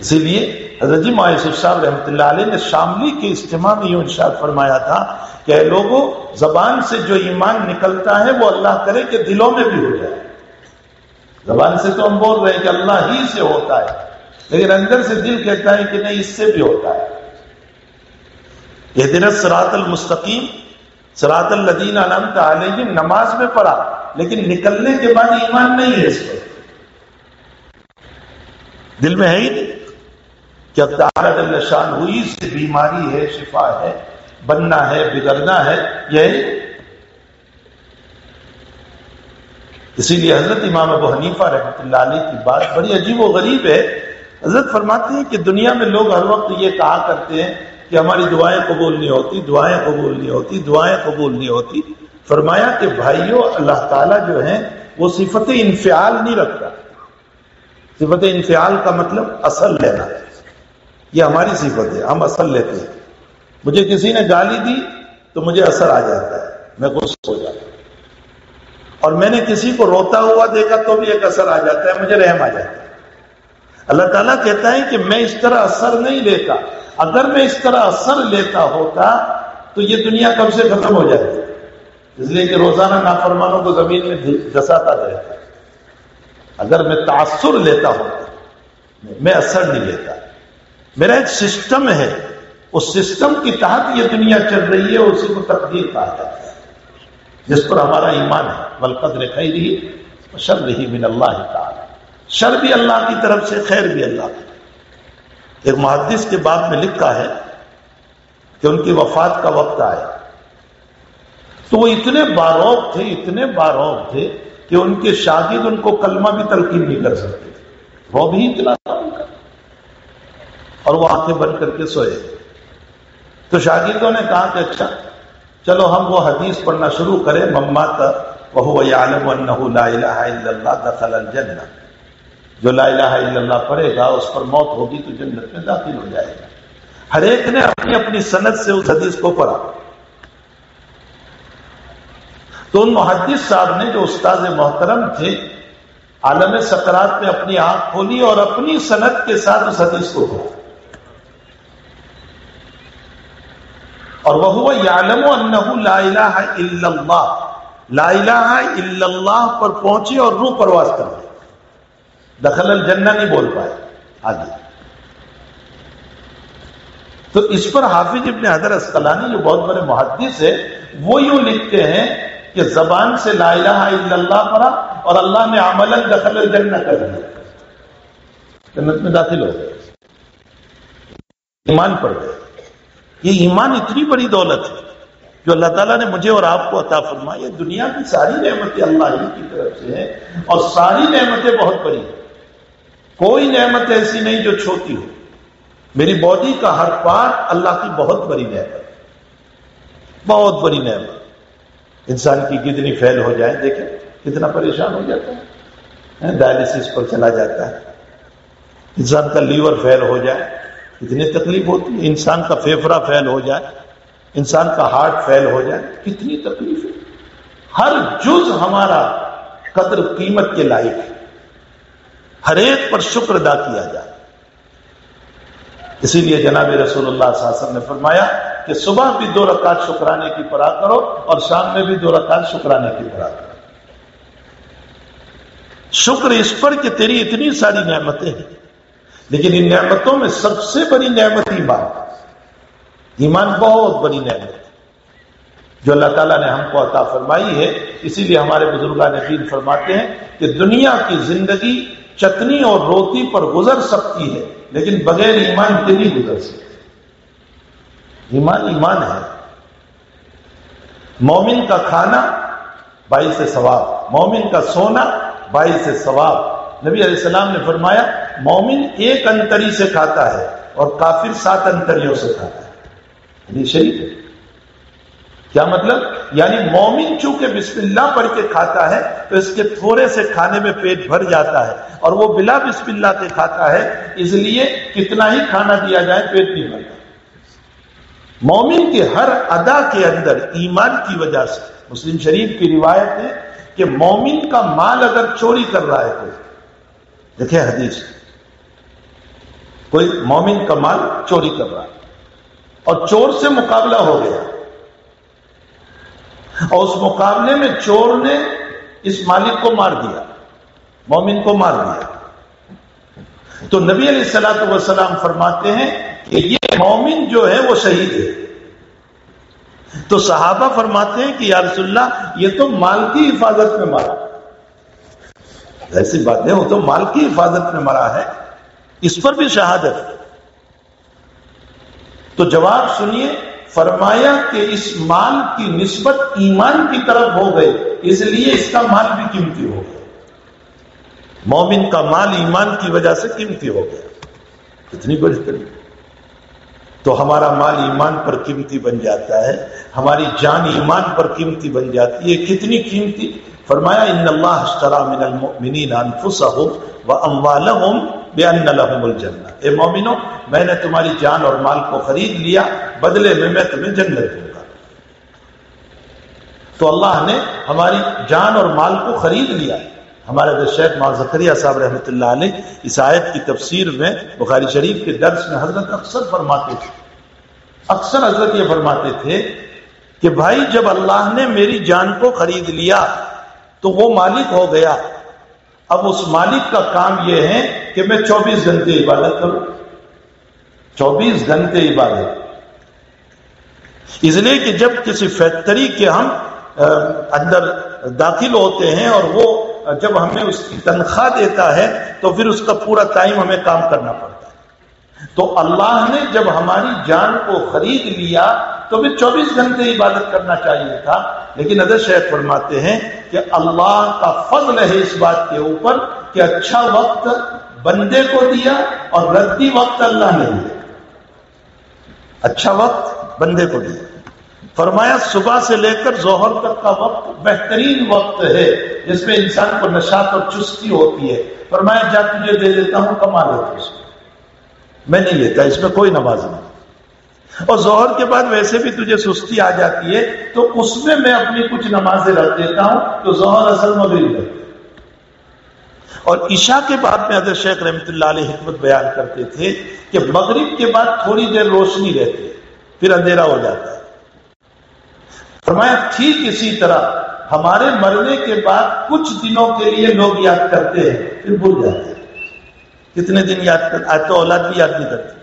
اسی لیے حضرت جی صاحب رحمۃ اللہ علیہ نے شاملی کے اجتماع میں یوں ارشاد فرمایا تھا کہ لوگوں زبان سے جو ایمان نکلتا ہے وہ اللہ کرے کہ دلوں میں بھی ہو جائے۔ زبان سے تو ہم بول رہے ہیں کہ اللہ ہی سے ہوتا ہے، لیکن اندر سے دل کہتا ہے کہ نہیں، اس سے بھی ہوتا ہے۔ یہ دن سرات المستقیم سرات الدین علم علیہ نماز میں پڑھا، لیکن نکلنے کے بعد ایمان نہیں ہے اس پر۔ دل میں ہے ہی نہیں۔ کیا شان ہوئی سے بیماری ہے، شفا ہے، بننا ہے، بگڑنا ہے، یہ اسی لیے حضرت امام ابو حنیفہ رحمۃ اللہ علیہ کی بات بڑی عجیب و غریب ہے۔ حضرت فرماتے ہیں کہ دنیا میں لوگ ہر وقت یہ کہا کرتے ہیں کہ ہماری دعائیں قبول نہیں ہوتی، دعائیں قبول نہیں ہوتی، دعائیں قبول نہیں ہوتی۔ فرمایا کہ بھائیوں اللہ تعالیٰ جو ہے وہ صفت انفعال نہیں رکھتا۔ صفت انفعال کا مطلب اصل لینا۔ یہ ہماری صفت ہے، ہم اصل لیتے ہیں۔ مجھے کسی نے گالی دی تو مجھے اثر آ جاتا ہے، میں غصہ ہو جاتا ہوں۔ اور میں نے کسی کو روتا ہوا دیکھا تو بھی ایک اثر آ جاتا ہے، مجھے رحم آ جاتا ہے۔ اللہ تعالیٰ کہتا ہے کہ میں اس طرح اثر نہیں لیتا۔ اگر میں اس طرح اثر لیتا ہوتا تو یہ دنیا کب سے ختم ہو جاتی؟ اس لیے کہ روزانہ نافرمانوں کو زمین میں جساتا رہتا اگر میں تاثر لیتا ہوتا، میں اثر نہیں لیتا۔ میرا ایک سسٹم ہے، اس سسٹم کی تحت یہ دنیا چل رہی ہے، اسی کو تقدیر کہا جاتا ہے۔ جس پر ہمارا ایمان ہے۔ بلقدر خیری شر رہی من اللہ تعالی شر بھی اللہ کی طرف سے، خیر بھی اللہ کی ایک محدث کے بعد میں لکھا ہے کہ ان کی وفات کا وقت آئے تو وہ اتنے باروب تھے، اتنے باروب تھے کہ ان کے شاگرد ان کو کلمہ بھی تلقین نہیں کر سکتے وہ بھی اتنا اور وہ آنکھیں بند کر کے سوئے۔ تو شاگردوں نے کہا کہ اچھا چلو ہم وہ حدیث پڑھنا شروع کریں۔ ممات وہ عالم لا الہ الا اللہ دخل الجنہ۔ جو لا الہ الا اللہ پڑھے گا، اس پر موت ہوگی تو جنت میں داخل ہو جائے گا۔ ہر ایک نے اپنی اپنی صنعت سے اس حدیث کو پڑھا۔ تو ان محدث صاحب نے جو استاد محترم تھے، عالم سکرات میں اپنی آنکھ کھولی اور اپنی صنعت کے ساتھ اس حدیث کو پڑھا۔ اور وہ یعلم انہ لا الہ الا اللہ۔ لا الہ الا اللہ پر پہنچے اور روح پرواز کر دے دخل الجنہ نہیں بول پائے۔ آگے۔ تو اس پر حافظ ابن حضر اسقلانی جو بہت بڑے محدث ہے وہ یوں لکھتے ہیں کہ زبان سے لا الہ الا اللہ پڑا اور اللہ نے عمل دخل الجنہ کر دیا۔ جنت میں داخل ہو گئے۔ ایمان پڑ گئے۔ یہ ایمان اتنی بڑی دولت ہے جو اللہ تعالیٰ نے مجھے اور آپ کو عطا فرمایا دنیا کی ساری نعمتیں اللہ ہی کی طرف سے ہیں اور ساری نعمتیں بہت بڑی ہیں۔ کوئی نعمت ایسی نہیں جو چھوٹی ہو۔ میری باڈی کا ہر پارٹ اللہ کی بہت بڑی نعمت بہت بڑی نعمت۔ انسان کی کتنی فیل ہو جائے، دیکھیں کتنا پریشان ہو جاتا ہے۔ ڈائلسس پر چلا جاتا ہے۔ انسان کا لیور فیل ہو جائے، کتنی تکلیف ہوتی ہے۔ انسان کا فیفڑا فیل ہو جائے، انسان کا ہارٹ فیل ہو جائے، کتنی تکلیف ہے۔ ہر جز ہمارا قدر قیمت کے لائق ہے۔ ہر ایک پر شکر ادا کیا جائے۔ اسی لیے جناب رسول اللہ صلی اللہ علیہ وسلم نے فرمایا کہ صبح بھی دو رکعت شکرانے کی پڑا کرو اور شام میں بھی دو رکعت شکرانے کی پڑا کرو۔ شکر اس پر کہ تیری اتنی ساری نعمتیں ہیں۔ لیکن ان نعمتوں میں سب سے بڑی نعمت ایمان۔ ایمان بہت بڑی نعمت جو اللہ تعالیٰ نے ہم کو عطا فرمائی ہے، اسی لیے ہمارے بزرگان دین فرماتے ہیں کہ دنیا کی زندگی چٹنی اور روٹی پر گزر سکتی ہے، لیکن بغیر ایمان کے نہیں گزر سکتی۔ ایمان ایمان ہے۔ مومن کا کھانا بائی سے ثواب، مومن کا سونا بائی سے ثواب۔ نبی علیہ السلام نے فرمایا، مومن ایک انتری سے کھاتا ہے اور کافر سات انتریوں سے کھاتا ہے۔ شریف ہے۔ کیا مطلب؟ یعنی مومن چونکہ بسم اللہ پڑھ کے کھاتا ہے، تو اس کے تھوڑے سے کھانے میں پیٹ بھر جاتا ہے۔ اور وہ بلا بسم اللہ کے کھاتا ہے، اس لیے کتنا ہی کھانا دیا جائے، پیٹ نہیں بھرتا۔ مومن کے ہر ادا کے اندر ایمان کی وجہ سے، مسلم شریف کی روایت ہے کہ مومن کا مال اگر چوری کر رہا ہے کوئی، دیکھیں حدیث۔ کوئی مومن کا مال چوری کر رہا ہے اور چور سے مقابلہ ہو گیا۔ اور اس مقابلے میں چور نے اس مالک کو مار دیا، مومن کو مار دیا۔ تو نبی علیہ السلاۃ وسلام فرماتے ہیں کہ یہ مومن جو ہے وہ شہید ہے۔ تو صحابہ فرماتے ہیں کہ یا رسول اللہ، یہ تو مال کی حفاظت میں مارا۔ ایسی بات ہے وہ تو مال کی حفاظت میں مرا ہے۔ اس پر بھی شہادت۔ تو جواب سنیے فرمایا کہ اس مال کی نسبت ایمان کی طرف ہو گئی، اس لیے اس کا مال بھی قیمتی ہو گیا۔ مومن کا مال ایمان کی وجہ سے قیمتی ہو گیا۔ کتنی بڑی طریقے تو ہمارا مال ایمان پر قیمتی بن جاتا ہے، ہماری جان ایمان پر قیمتی بن جاتی ہے۔ کتنی قیمتی؟ فرمایا، ان اللہ اشترا من المؤمنین انفسهم واموالهم بان لهم الجنہ اے مومنو، میں نے تمہاری جان اور مال کو خرید لیا، بدلے میں میں تمہیں جنت دوں گا۔ تو اللہ نے ہماری جان اور مال کو خرید لیا۔ ہمارے شیخ ماں زکریہ صاحب رحمۃ اللہ علیہ اس آیت کی تفسیر میں بخاری شریف کے درس میں حضرت اکثر فرماتے تھے۔ اکثر حضرت یہ فرماتے تھے کہ بھائی، جب اللہ نے میری جان کو خرید لیا تو وہ مالک ہو گیا۔ اب اس مالک کا کام یہ ہے کہ میں چوبیس گھنٹے عبادت کروں۔ چوبیس گھنٹے عبادت۔ اس لیے کہ جب کسی فیکٹری کے ہم اندر داخل ہوتے ہیں اور وہ جب ہمیں اس کی تنخواہ دیتا ہے، تو پھر اس کا پورا ٹائم ہمیں کام کرنا پڑتا ہے۔ تو اللہ نے جب ہماری جان کو خرید لیا، تو پھر چوبیس گھنٹے عبادت کرنا چاہیے تھا۔ لیکن ادر شیخ فرماتے ہیں کہ اللہ کا فضل ہے اس بات کے اوپر کہ اچھا وقت بندے کو دیا اور ردی وقت اللہ نے دیا۔ اچھا وقت بندے کو دیا۔ فرمایا، صبح سے لے کر ظہر تک کا وقت بہترین وقت ہے، جس میں انسان کو نشاط اور چستی ہوتی ہے۔ فرمایا، جا تجھے دے دیتا ہوں کما لیتا اس میں نہیں لیتا، اس میں کوئی نماز نہیں۔ اور ظہر کے بعد ویسے بھی تجھے سستی آ جاتی ہے، تو اس میں میں اپنی کچھ نمازیں رکھ دیتا ہوں، تو ظہر اصل مغرب ہے۔ اور عشاء کے بعد میں حضرت شیخ رحمت اللہ علیہ حکمت بیان کرتے تھے کہ مغرب کے بعد تھوڑی دیر روشنی رہتی ہے، پھر اندھیرا ہو جاتا ہے۔ فرمایا، ٹھیک اسی طرح ہمارے مرنے کے بعد کچھ دنوں کے لیے لوگ یاد کرتے ہیں، پھر بھول جاتے ہیں۔ کتنے دن یاد کرتے آج تو اولاد بھی یاد نہیں کرتی۔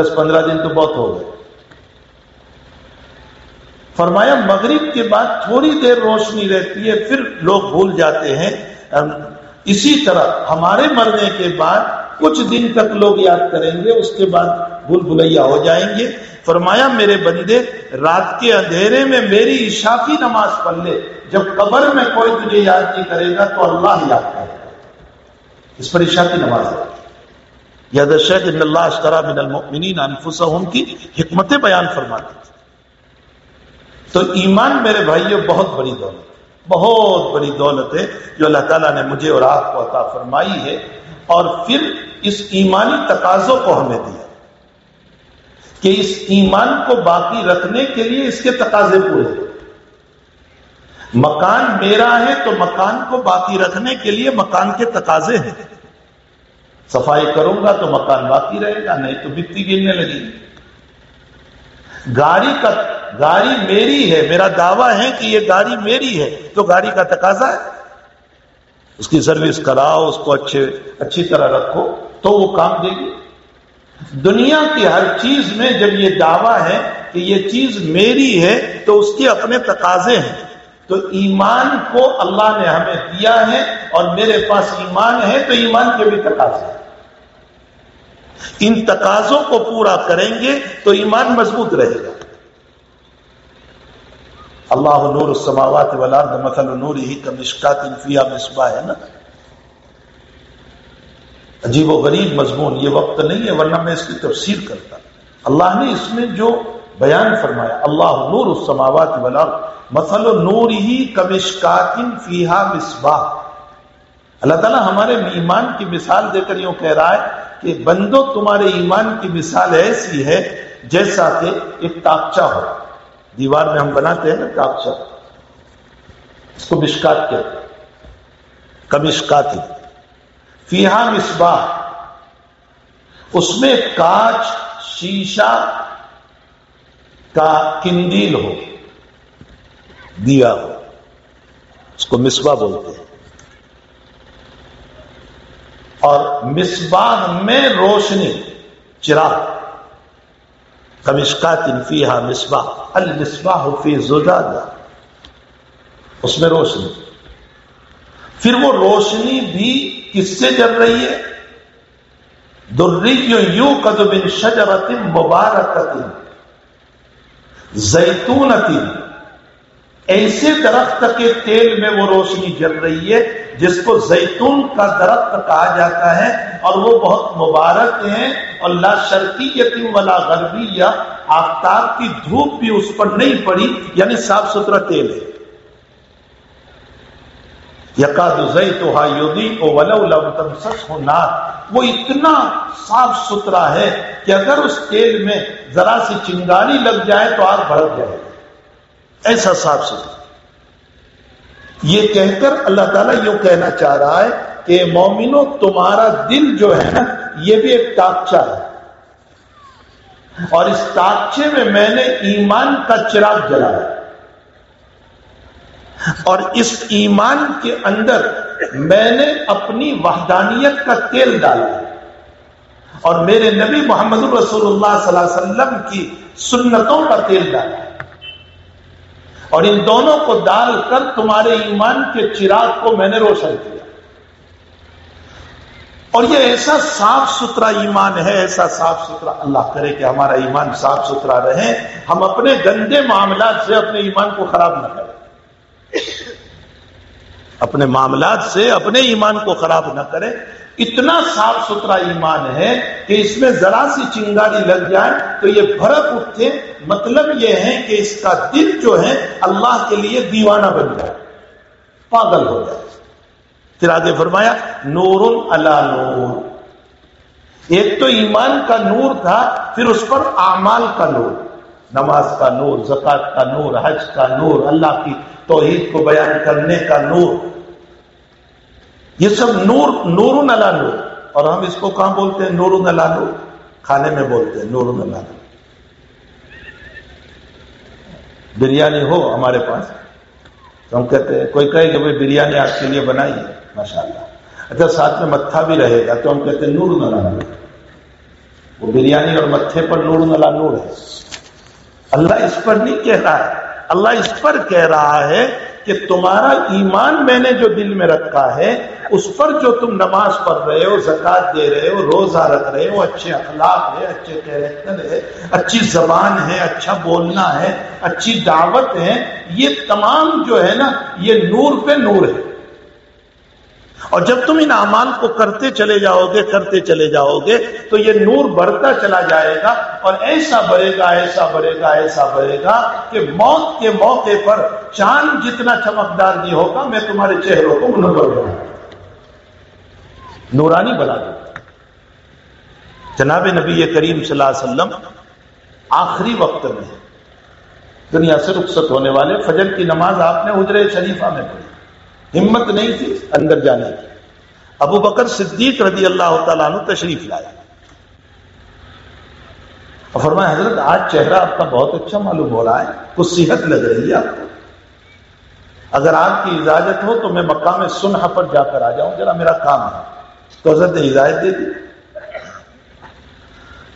دس پندرہ دن تو بہت ہو گئے۔ فرمایا، مغرب کے بعد تھوڑی دیر روشنی رہتی ہے، پھر لوگ بھول جاتے ہیں۔ اسی طرح ہمارے مرنے کے بعد کچھ دن تک لوگ یاد کریں گے، اس کے بعد بھول بھلیا ہو جائیں گے۔ فرمایا، میرے بندے، رات کے اندھیرے میں میری عشاء کی نماز پڑھ لے۔ جب قبر میں کوئی تجھے یاد نہیں کرے گا تو اللہ یاد کرے گا۔ اس پر عشاء کی نماز یاد شیخ، ان اللہ اشترا من المؤمنین انفسهم کی حکمتیں بیان فرماتے تھے تو ایمان میرے بھائیو، بہت بڑی دولت۔ بہت بڑی دولت ہے جو اللہ تعالیٰ نے مجھے اور آپ کو عطا فرمائی ہے اور پھر اس ایمانی تقاضوں کو ہمیں دیا کہ اس ایمان کو باقی رکھنے کے لیے اس کے تقاضے پورے مکان میرا ہے تو مکان کو باقی رکھنے کے لیے مکان کے تقاضے ہیں۔ صفائی کروں گا تو مکان باقی رہے گا، نہیں تو بتی گرنے لگی گاڑی کا گاڑی میری ہے، میرا دعویٰ ہے کہ یہ گاڑی میری ہے۔ تو گاڑی کا تقاضا ہے۔ اس کی سروس کراؤ، اس کو اچھے، اچھی طرح رکھو، تو وہ کام دے گی۔ دنیا کی ہر چیز میں جب یہ دعویٰ ہے کہ یہ چیز میری ہے، تو اس کے اپنے تقاضے ہیں۔ تو ایمان کو اللہ نے ہمیں دیا ہے اور میرے پاس ایمان ہے، تو ایمان کے بھی تقاضے ہیں۔ ان تقاضوں کو پورا کریں گے تو ایمان مضبوط رہے گا۔ اللہ نور السماوات والارض مثل نور ہی کا مشکات انفیہ مصباح، ہے نا؟ عجیب و غریب مضمون، یہ وقت نہیں ہے، ورنہ میں اس کی تفسیر کرتا۔ اللہ نے اس میں جو بیان فرمایا، اللہ نور السماوات والارض مثل نور ہی کمشکات فیہا مصباح۔ اللہ تعالیٰ ہمارے ایمان کی مثال دے کر یوں کہہ رہا ہے کہ بندو تمہارے ایمان کی مثال ایسی ہے جیسا کہ ایک تاکچا ہو۔ دیوار میں ہم بناتے ہیں نا تاکچا اس کو مشکات کہتے کمشکات فیحا مصباح۔ اس میں کاچ، شیشہ کا کندیل ہو۔ دیا ہو۔ اس کو مصباح بولتے ہیں۔ اور مصباح میں روشنی، چراغ۔ کمشکات فیحا مصباح. المصباح فی زجاجہ اس میں روشنی. پھر وہ روشنی بھی کس سے جل رہی ہے؟ دری یو قدب شجرت مبارکت. زیتون ایسے درخت کے تیل میں وہ روشنی جل رہی ہے جس کو زیتون کا درخت کہا جاتا ہے اور وہ بہت مبارک ہیں اور لا شرطی یتیم والا غربی یا آفتاب کی دھوپ بھی اس پر نہیں پڑی یعنی صاف ستھرا تیل ہے۔ وہ اتنا صاف ستھرا ہے کہ اگر اس تیل میں ذرا سی چنگاری لگ جائے تو آگ بھڑک جائے۔ ایسا صاف ستھرا۔ یہ کہہ کر اللہ تعالیٰ یوں کہنا چاہ رہا ہے کہ مومنو، تمہارا دل جو ہے نا، یہ بھی ایک تاکچہ ہے۔ اور اس تاکچے میں میں نے ایمان کا چراغ جلایا۔ اور اس ایمان کے اندر میں نے اپنی وحدانیت کا تیل ڈالا۔ اور میرے نبی محمد رسول اللہ صلی اللہ علیہ وسلم کی سنتوں کا تیل ڈالا۔ اور ان دونوں کو ڈال کر تمہارے ایمان کے چراغ کو میں نے روشن کیا۔ اور یہ ایسا صاف ستھرا ایمان ہے، ایسا صاف ستھرا اللہ کرے کہ ہمارا ایمان صاف ستھرا رہے، ہم اپنے گندے معاملات سے اپنے ایمان کو خراب نہ کریں۔ اپنے معاملات سے اپنے ایمان کو خراب نہ کرے اتنا صاف ستھرا ایمان ہے کہ اس میں ذرا سی چنگاری لگ جائے تو یہ بھرک اٹھتے مطلب یہ ہے کہ اس کا دل جو ہے اللہ کے لیے دیوانہ بن جائے۔ پاگل ہو جائے۔ پھر آگے فرمایا نور اللہ نور۔ ایک تو ایمان کا نور تھا، پھر اس پر اعمال کا نور۔ نماز کا نور زکات کا نور، حج کا نور، اللہ کی توحید کو بیان کرنے کا نور۔ یہ سب نور نور نلا نور اور ہم اس کو کہاں بولتے ہیں؟ نور نلا نور کھانے میں بولتے ہیں، نور نلا نور بریانی ہو ہمارے پاس۔ تو ہم کہتے ہیں، کوئی کہے کہ بھائی بریانی آپ کے لیے بنائی ہے۔ ماشاء اللہ اچھا ساتھ میں متھا بھی رہے گا تو ہم کہتے ہیں نور نلا نور وہ بریانی اور متھے پر نور نلا نور ہے۔ اللہ اس پر نہیں کہہ رہا ہے۔ اللہ اس پر کہہ رہا ہے کہ تمہارا ایمان میں نے جو دل میں رکھا ہے، اس پر جو تم نماز پڑھ رہے ہو، زکات دے رہے ہو، روزہ رکھ رہے ہو، اچھے اخلاق ہے اچھے کیریکٹر ہے اچھی زبان ہے اچھا بولنا ہے، اچھی دعوت ہے، یہ تمام جو ہے نا، یہ نور پہ نور ہے۔ اور جب تم ان اعمال کو کرتے چلے جاؤ گے، کرتے چلے جاؤ گے، تو یہ نور بڑھتا چلا جائے گا اور ایسا بڑھے گا، ایسا بڑھے گا، ایسا بڑھے گا کہ موت کے موقع پر چاند جتنا چمکدار نہیں ہوگا، میں تمہارے چہروں کو منور بنا نورانی بنا دوں جناب نبی کریم صلی اللہ علیہ وسلم آخری وقت میں دنیا سے رخصت ہونے والے فجر کی نماز آپ نے حجر شریفہ میں پڑھی۔ ہمت نہیں تھی، اندر جانے کی۔ ابو بکر صدیق رضی اللہ تعالیٰ عنہ تشریف لائے۔ اور فرمایا، حضرت، آج چہرہ آپ کا بہت اچھا معلوم ہو رہا ہے، کچھ صحت لگ رہی ہے آپ کو؟ اگر آپ کی اجازت ہو تو میں مقام سنہ پر جا کر آ جاؤں ذرا میرا کام ہے۔ تو حضرت نے ہدایت دے دی۔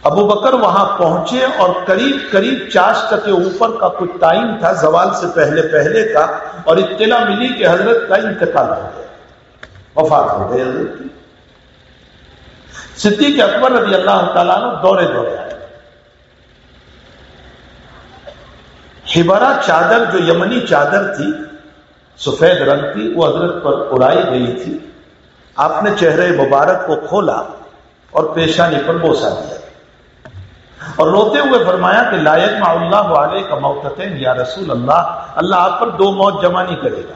ابو بکر وہاں پہنچے اور قریب قریب چاش کے اوپر کا کچھ ٹائم تھا، زوال سے پہلے پہلے کا، اور اطلاع ملی کہ حضرت کا انتقال ہو گیا۔ وفات ہو گئی حضرت کی۔ صدیق اکبر رضی اللہ تعالیٰ نے دورے دورے آئے۔ ہبرا چادر جو یمنی چادر تھی، سفید رنگ کی، وہ حضرت پر اڑائی گئی تھی۔ آپ نے چہرے مبارک کو کھولا اور پیشانی پر بوسا دیا۔ اور روتے ہوئے فرمایا کہ لائق ما اللہ علیہ کا موتن یا رسول اللہ اللہ آپ پر دو موت جمع نہیں کرے گا۔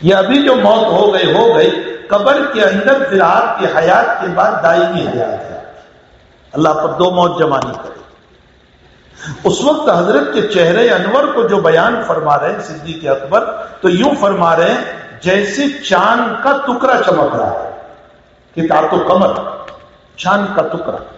یہ ابھی جو موت ہو گئی ہو گئی، قبر کے اندر پھر آپ کی حیات کے بعد دائمی حیات ہے اللہ پر دو موت جمع نہیں کرے۔ اس وقت حضرت کے چہرے انور کو جو بیان فرما رہے ہیں صدیق اکبر، تو یوں فرما رہے ہیں، جیسے چاند کا ٹکڑا چمک رہا ہے کتاب تو کمر، چاند کا ٹکڑا۔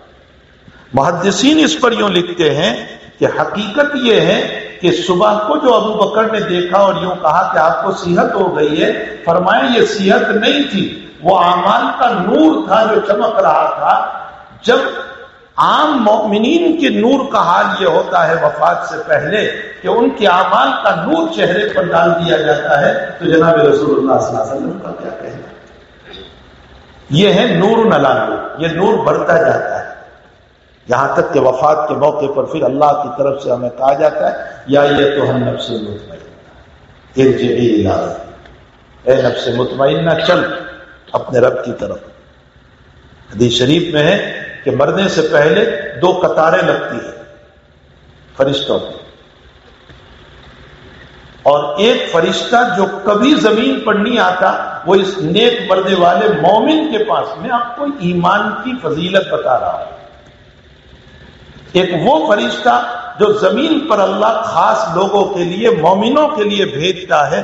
محدثین اس پر یوں لکھتے ہیں کہ حقیقت یہ ہے کہ صبح کو جو ابو بکر نے دیکھا اور یوں کہا کہ آپ کو صحت ہو گئی ہے فرمائے یہ صحت نہیں تھی۔ وہ اعمال کا نور تھا جو چمک رہا تھا۔ جب عام مومنین کے نور کا حال یہ ہوتا ہے وفات سے پہلے کہ ان کے اعمال کا نور چہرے پر ڈال دیا جاتا ہے، تو جناب رسول اللہ صلی اللہ علیہ وسلم کا کیا کہنا؟ یہ ہے نور نلا نور یہ نور بڑھتا جاتا ہے۔ یہاں تک کہ وفات کے موقع پر پھر اللہ کی طرف سے ہمیں کہا جاتا ہے، یا یہ تو ہم نفس مطمئن اے نفس مطمئنہ، چل اپنے رب کی طرف۔ حدیث شریف میں ہے کہ مرنے سے پہلے دو قطاریں لگتی ہیں فرشتوں کی۔ اور ایک فرشتہ جو کبھی زمین پر نہیں آتا، وہ اس نیک مرنے والے مومن کے پاس میں آپ کو ایمان کی فضیلت بتا رہا ہوں۔ ایک وہ فرشتہ جو زمین پر اللہ خاص لوگوں کے لیے، مومنوں کے لیے بھیجتا ہے،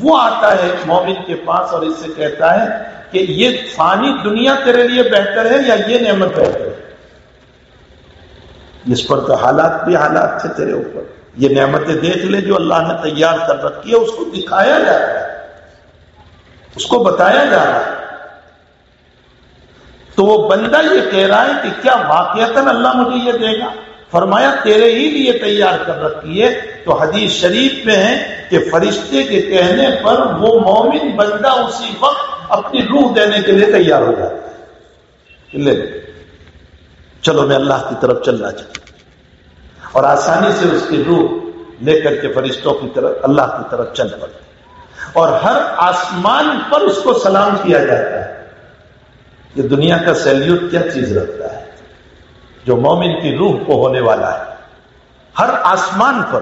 وہ آتا ہے مومن کے پاس اور اس سے کہتا ہے کہ یہ فانی دنیا تیرے لیے بہتر ہے یا یہ نعمت بہتر ہے؟ اس پر تو حالات بھی حالات تھے تیرے اوپر۔ یہ نعمتیں دیکھ لے جو اللہ نے تیار کر رکھی ہے، اس کو دکھایا جا رہا ہے۔ اس کو بتایا جا رہا ہے۔ تو وہ بندہ یہ کہہ رہا ہے کہ کیا واقعات اللہ مجھے یہ دے گا؟ فرمایا، تیرے ہی لیے تیار کر رکھی ہے۔ تو حدیث شریف میں ہے کہ فرشتے کے کہنے پر وہ مومن بندہ اسی وقت اپنی روح دینے کے لیے تیار ہو جاتا ہے۔ لے، چلو میں اللہ کی طرف چلنا چاہتا اور آسانی سے اس کی روح لے کر کے فرشتوں کی طرف، اللہ کی طرف چل پڑتے اور ہر آسمان پر اس کو سلام کیا جاتا ہے۔ یہ دنیا کا سیلیوٹ کیا چیز رکھتا ہے؟ جو مومن کی روح کو ہونے والا ہے۔ ہر آسمان پر۔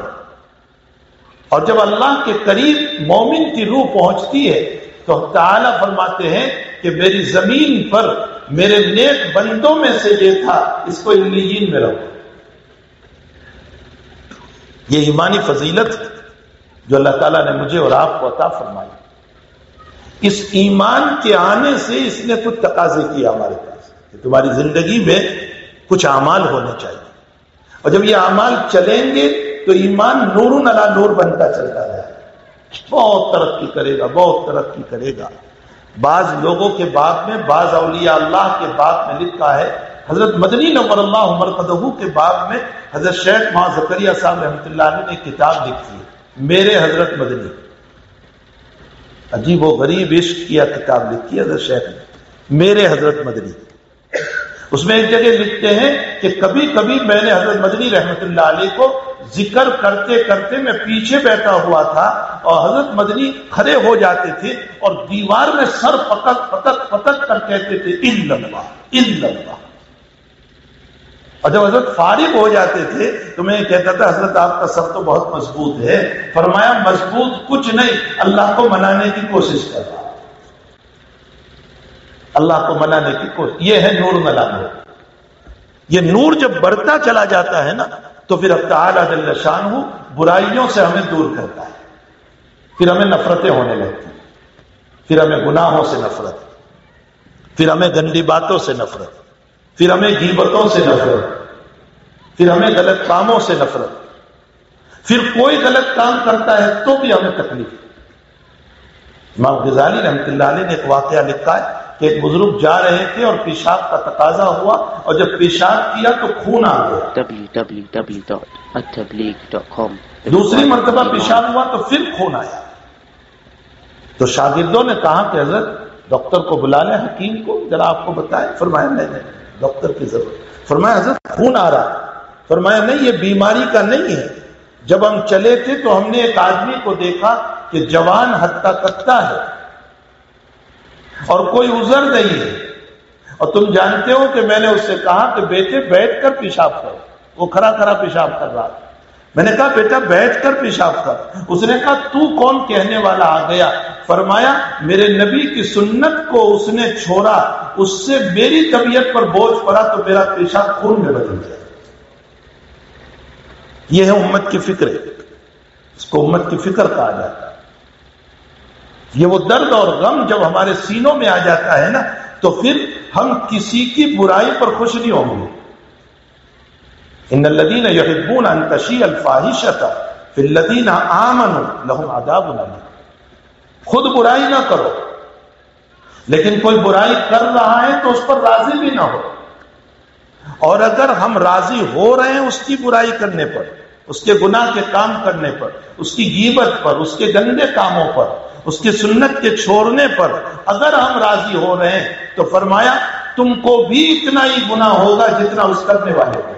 اور جب اللہ کے قریب مومن کی روح پہنچتی ہے، تو تعالی فرماتے ہیں کہ میری زمین پر میرے نیک بندوں میں سے یہ تھا، اس کو انلیین میں رکھو۔ یہ ایمانی فضیلت جو اللہ تعالیٰ نے مجھے اور آپ کو عطا فرمائی۔ اس ایمان کے آنے سے اس نے کچھ تقاضے کیا ہمارے پاس کہ تمہاری زندگی میں کچھ اعمال ہونے چاہیے۔ اور جب یہ اعمال چلیں گے تو ایمان نور نلا نور بنتا چلتا جائے بہت ترقی کرے گا، بہت ترقی کرے گا۔ بعض لوگوں کے باب میں، بعض اولیاء اللہ کے باب میں لکھا ہے، حضرت مدنی نمبر اللہ عمر قدہ کے باب میں حضرت شیخ ماں زکریہ صاحب رحمۃ اللہ علیہ نے کتاب لکھی ہے۔ میرے حضرت مدنی۔ عجیب و غریب عشق کیا کتاب لکھی حضرت شیخ نے، میرے حضرت مدنی۔ اس میں ایک جگہ لکھتے ہیں کہ کبھی کبھی میں نے حضرت مدنی رحمت اللہ علیہ کو ذکر کرتے کرتے میں پیچھے بیٹھا ہوا تھا اور حضرت مدنی کھڑے ہو جاتے تھے اور دیوار میں سر پتک پتک پتک کر کہتے تھے، ان لمبا ان لمبا اور جب حضرت فارغ ہو جاتے تھے تو میں کہتا تھا، حضرت آپ کا سب تو بہت مضبوط ہے۔ فرمایا، مضبوط کچھ نہیں، اللہ کو منانے کی کوشش کر رہا اللہ کو منانے کی کوشش، یہ ہے نور ملانے یہ نور جب بڑھتا چلا جاتا ہے نا، تو پھر اب تعالی شان ہو برائیوں سے ہمیں دور کرتا ہے۔ پھر ہمیں نفرتیں ہونے لگتی پھر ہمیں گناہوں سے نفرت۔ پھر ہمیں گندی باتوں سے نفرت۔ پھر ہمیں غیبتوں سے نفرت۔ پھر ہمیں غلط کاموں سے نفرت۔ پھر کوئی غلط کام کرتا ہے تو بھی ہمیں تکلیف۔ امام غزالی رحمت اللہ علیہ نے ایک واقعہ لکھا ہے کہ ایک بزرگ جا رہے تھے اور پیشاب کا تقاضا ہوا اور جب پیشاب کیا تو خون آ گیا۔ دوسری مرتبہ پیشاب ہوا تو پھر خون آیا۔ تو شاگردوں نے کہا کہ حضرت ڈاکٹر کو بلا لیں حکیم کو ذرا آپ کو بتائے فرمایا میں نے ڈاکٹر کی ضرورت۔ فرمایا حضرت خون آ رہا فرمایا نہیں، یہ بیماری کا نہیں ہے۔ جب ہم چلے تھے تو ہم نے ایک آدمی کو دیکھا کہ جوان ہتھا کتا ہے۔ اور کوئی ازر نہیں ہے۔ اور تم جانتے ہو کہ میں نے اس سے کہا کہ بیٹے، بیٹھ کر پیشاب کرو۔ وہ کھڑا کھڑا پیشاب کر رہا۔ میں نے کہا، بیٹا، بیٹھ کر پیشاب کر۔ اس نے کہا، تو کون کہنے والا آ گیا؟ فرمایا، میرے نبی کی سنت کو اس نے چھوڑا۔ اس سے میری طبیعت پر بوجھ پڑا تو میرا پیشاب خون میں بدل گیا۔ یہ ہے امت کی فکر اس کو امت کی فکر کہا جاتا ہے۔ یہ وہ درد اور غم جب ہمارے سینوں میں آ جاتا ہے نا، تو پھر ہم کسی کی برائی پر خوش نہیں ہوں گے۔ ان الذين يحبون ان تشيع الفاحشه في الذين امنوا لهم عذاب خود برائی نہ کرو۔ لیکن کوئی برائی کر رہا ہے تو اس پر راضی بھی نہ ہو۔ اور اگر ہم راضی ہو رہے ہیں اس کی برائی کرنے پر، اس کے گناہ کے کام کرنے پر، اس کی غیبت پر، اس کے گندے کاموں پر، اس کی سنت کے چھوڑنے پر اگر ہم راضی ہو رہے ہیں تو فرمایا تم کو بھی اتنا ہی گنا ہوگا جتنا اس کرنے والے کو۔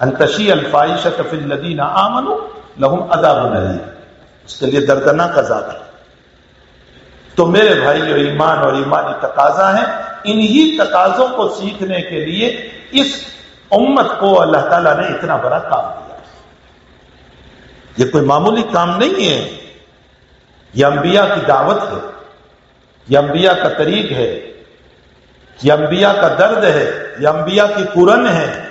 انتشی الفائش الدین آمن لہم ادا بنائی اس کے لیے دردناک عذاب ہے۔ تو میرے بھائی اور ایمان اور ایمانی تقاضا ہے۔ انہی تقاضوں کو سیکھنے کے لیے اس امت کو اللہ تعالیٰ نے اتنا بڑا کام دیا۔ یہ کوئی معمولی کام نہیں ہے۔ یہ انبیاء کی دعوت ہے۔ یہ انبیاء کا طریق ہے۔ یہ انبیاء کا درد ہے۔ یہ انبیاء کی قرن ہے۔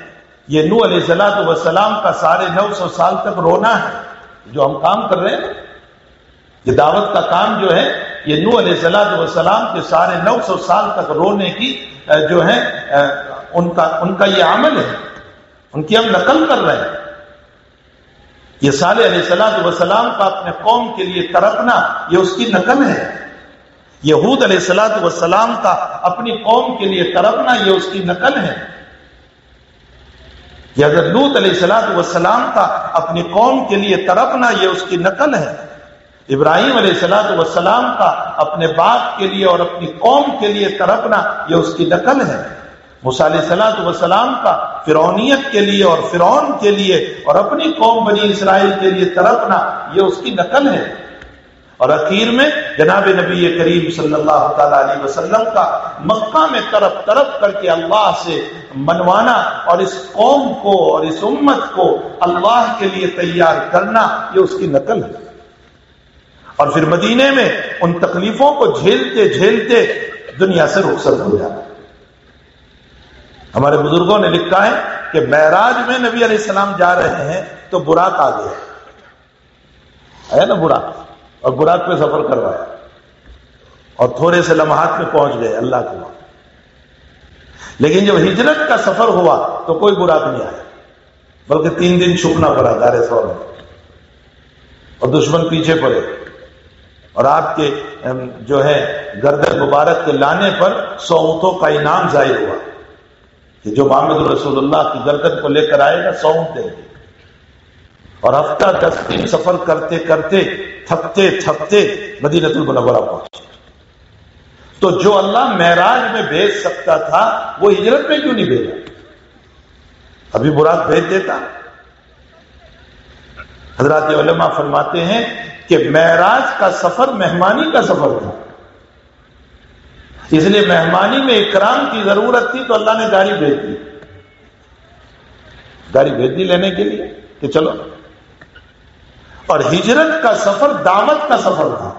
یہ نو علیہ السلاۃ وسلام کا سارے نو سو سال تک رونا ہے۔ جو ہم کام کر رہے ہیں یہ دعوت کا کام جو ہے یہ نو علیہ السلاۃ وسلام کے سارے نو سو سال تک رونے کی جو ہے ان کا ان کا یہ عمل ہے۔ ان کی ہم نقل کر رہے ہیں۔ یہ سال علیہ السلام وسلام کا اپنے قوم کے لیے ترپنا، یہ اس کی نقل ہے۔ یہود علیہ السلاۃ وسلام کا اپنی قوم کے لیے ترپنا، یہ اس کی نقل ہے۔ یہ اگر لوت علیہ السلاۃ وسلام کا اپنی قوم کے لیے ترپنا، یہ اس کی نقل ہے۔ ابراہیم علیہ السلاۃ وسلام کا اپنے باپ کے لیے اور اپنی قوم کے لیے ترپنا یہ اس کی نقل ہے۔ علیہ سلاۃ وسلام کا فرونیت کے لیے اور فرعون کے لیے اور اپنی قوم بنی اسرائیل کے لیے ترپنا یہ اس کی نقل ہے۔ اور اخیر میں جناب نبی کریم صلی اللہ تعالی علیہ وسلم کا مکہ میں طرف طرف کر کے اللہ سے منوانا اور اس قوم کو اور اس امت کو اللہ کے لیے تیار کرنا یہ اس کی نقل ہے۔ اور پھر مدینے میں ان تکلیفوں کو جھیلتے جھیلتے دنیا سے رخصت ہو جانا ہمارے بزرگوں نے لکھا ہے کہ معراج میں نبی علیہ السلام جا رہے ہیں تو براق آ گیا ہے۔ نا براق اور براق پہ سفر کروایا۔ اور تھوڑے سے لمحات میں پہنچ گئے اللہ کے وہاں۔ لیکن جب ہجرت کا سفر ہوا تو کوئی براق نہیں آیا۔ بلکہ تین دن چھپنا پڑا دار سور میں اور دشمن پیچھے پڑے۔ اور آپ کے جو ہے، گردن مبارک کے لانے پر سو اونٹوں کا انعام ظاہر ہوا کہ جو محمد رسول اللہ کی گردن کو لے کر آئے گا، سو دیں گے۔ اور ہفتہ دس دن سفر کرتے کرتے، تھکتے تھکتے مدینت المنورہ پہنچے۔ تو جو اللہ معراج میں بھیج سکتا تھا، وہ ہجرت میں کیوں نہیں بھیجا؟ ابھی براد بھیج دیتا۔ حضرات علماء فرماتے ہیں کہ معراج کا سفر مہمانی کا سفر تھا۔ اس لیے مہمانی میں اکرام کی ضرورت تھی تو اللہ نے گاڑی بھیج دی۔ گاڑی بھیج دی لینے کے لیے کہ چلو۔ اور ہجرت کا سفر دعوت کا سفر تھا۔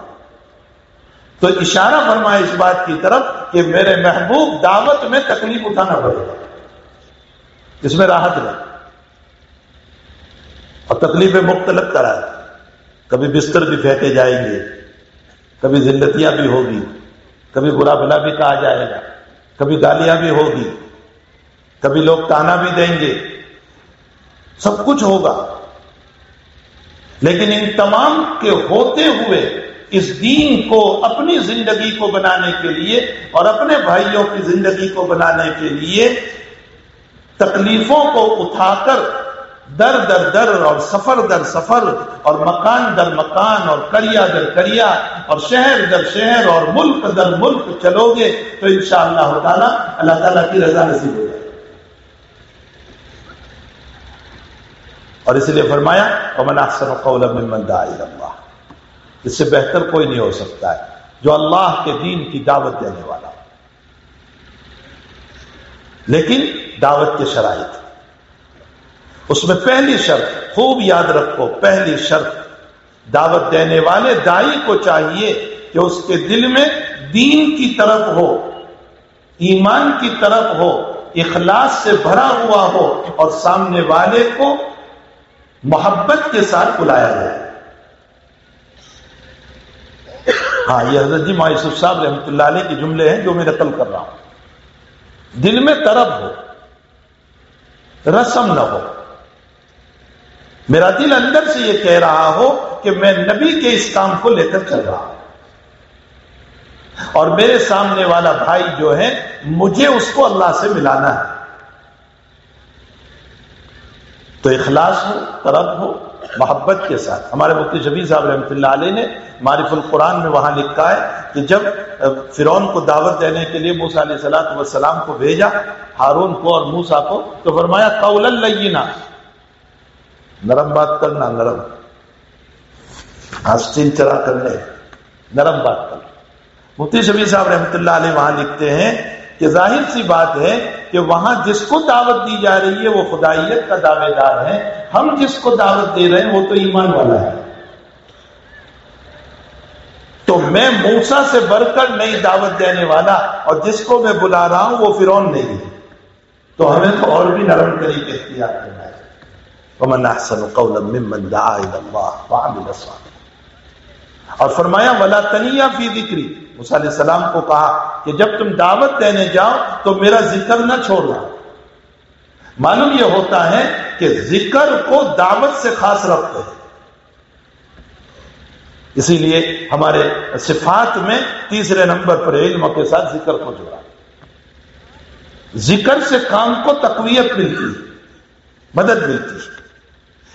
تو اشارہ فرمایا اس بات کی طرف کہ میرے محبوب دعوت میں تکلیف اٹھانا پڑے۔ گا اس میں راحت نہیں اور تکلیفیں مختلف کرا کبھی بستر بھی پھینکے جائیں گے، کبھی زندتیاں بھی ہوگی، کبھی برا بلا بھی کہا جائے گا، کبھی گالیاں بھی ہوگی، کبھی لوگ تانا بھی دیں گے، سب کچھ ہوگا۔ لیکن ان تمام کے ہوتے ہوئے اس دین کو، اپنی زندگی کو بنانے کے لیے اور اپنے بھائیوں کی زندگی کو بنانے کے لیے تکلیفوں کو اٹھا کر در در در اور سفر در سفر اور مکان در مکان اور کریا در کریا اور شہر در شہر اور ملک در ملک چلو گے تو انشاءاللہ اللہ تعالیٰ اللہ تعالیٰ کی رضا نصیب ہو جائے اور اس لیے فرمایا اللہ اس سے بہتر کوئی نہیں ہو سکتا ہے جو اللہ کے دین کی دعوت دینے والا لیکن دعوت کے شرائط۔ اس میں پہلی شرط، خوب یاد رکھو، پہلی شرط۔ دعوت دینے والے دائی کو چاہیے کہ اس کے دل میں دین کی طرف ہو، ایمان کی طرف ہو، اخلاص سے بھرا ہوا ہو اور سامنے والے کو محبت کے ساتھ بلایا جائے۔ ہاں یہ حضرت جی مایوسف صاحب رحمۃ اللہ علیہ کے جملے ہیں جو میں نقل کر رہا ہوں۔ دل میں طرف ہو، رسم نہ ہو۔ میرا دل اندر سے یہ کہہ رہا ہو کہ میں نبی کے اس کام کو لے کر چل رہا ہوں۔ اور میرے سامنے والا بھائی جو ہے، مجھے اس کو اللہ سے ملانا ہے۔ تو اخلاص ہو طرف ہو، محبت کے ساتھ۔ ہمارے مفتی شبی صاحب رحمۃ اللہ علیہ نے معرف القرآن میں وہاں لکھا ہے کہ جب فرعون کو دعوت دینے کے لیے موسا علیہ السلاۃ والسلام کو بھیجا، ہارون کو اور موسا کو، تو فرمایا قول اللینا نرم بات کرنا، نرم۔ آستین چرا کرنے، نرم بات کرنا۔ مفتی شبی صاحب رحمۃ اللہ علیہ وہاں لکھتے ہیں کہ ظاہر سی بات ہے کہ وہاں جس کو دعوت دی جا رہی ہے وہ خدائیت کا دعوے دار ہے۔ ہم جس کو دعوت دے رہے ہیں وہ تو ایمان والا ہے۔ تو میں موسا سے بڑھ کر نئی دعوت دینے والا اور جس کو میں بلا رہا ہوں وہ فرون نہیں ہے۔ تو ہمیں تو اور بھی نرم طریقے اختیار کرنا ومن احسن قولا ممن دعا الى الله وعمل صالحا. اور فرمایا، ولا تنیا فی ذکری. موسیٰ علیہ السلام کو کہا کہ جب تم دعوت دینے جاؤ تو میرا ذکر نہ چھوڑنا۔ معلوم یہ ہوتا ہے کہ ذکر کو دعوت سے خاص رکھتے ہیں۔ اسی لیے ہمارے صفات میں تیسرے نمبر پر علم کے ساتھ ذکر کو جوڑا۔ ذکر سے کام کو تقویت ملتی ہے، مدد ملتی ہے۔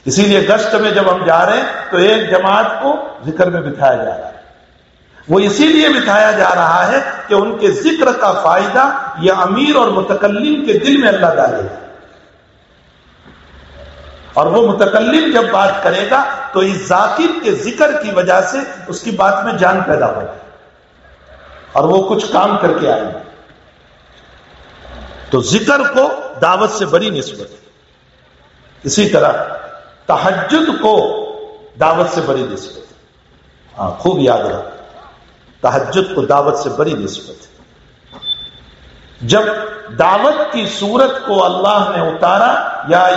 اسی لیے گشت میں جب ہم جا رہے ہیں تو ایک جماعت کو ذکر میں بٹھایا جا رہا ہے۔ وہ اسی لیے بتایا جا رہا ہے کہ ان کے ذکر کا فائدہ یہ امیر اور متکلم کے دل میں اللہ ڈالے گا۔ اور وہ متکلم جب بات کرے گا تو اس ذاکر کے ذکر کی وجہ سے اس کی بات میں جان پیدا ہوگی اور وہ کچھ کام کر کے آئے۔ گا تو ذکر کو دعوت سے بڑی نسبت اسی طرح تحجد کو دعوت سے بڑی نسبت ہاں خوب یاد رکھ۔ تحجد کو دعوت سے بڑی نسبت ہے۔ جب دعوت کی صورت کو اللہ نے اتارا، یا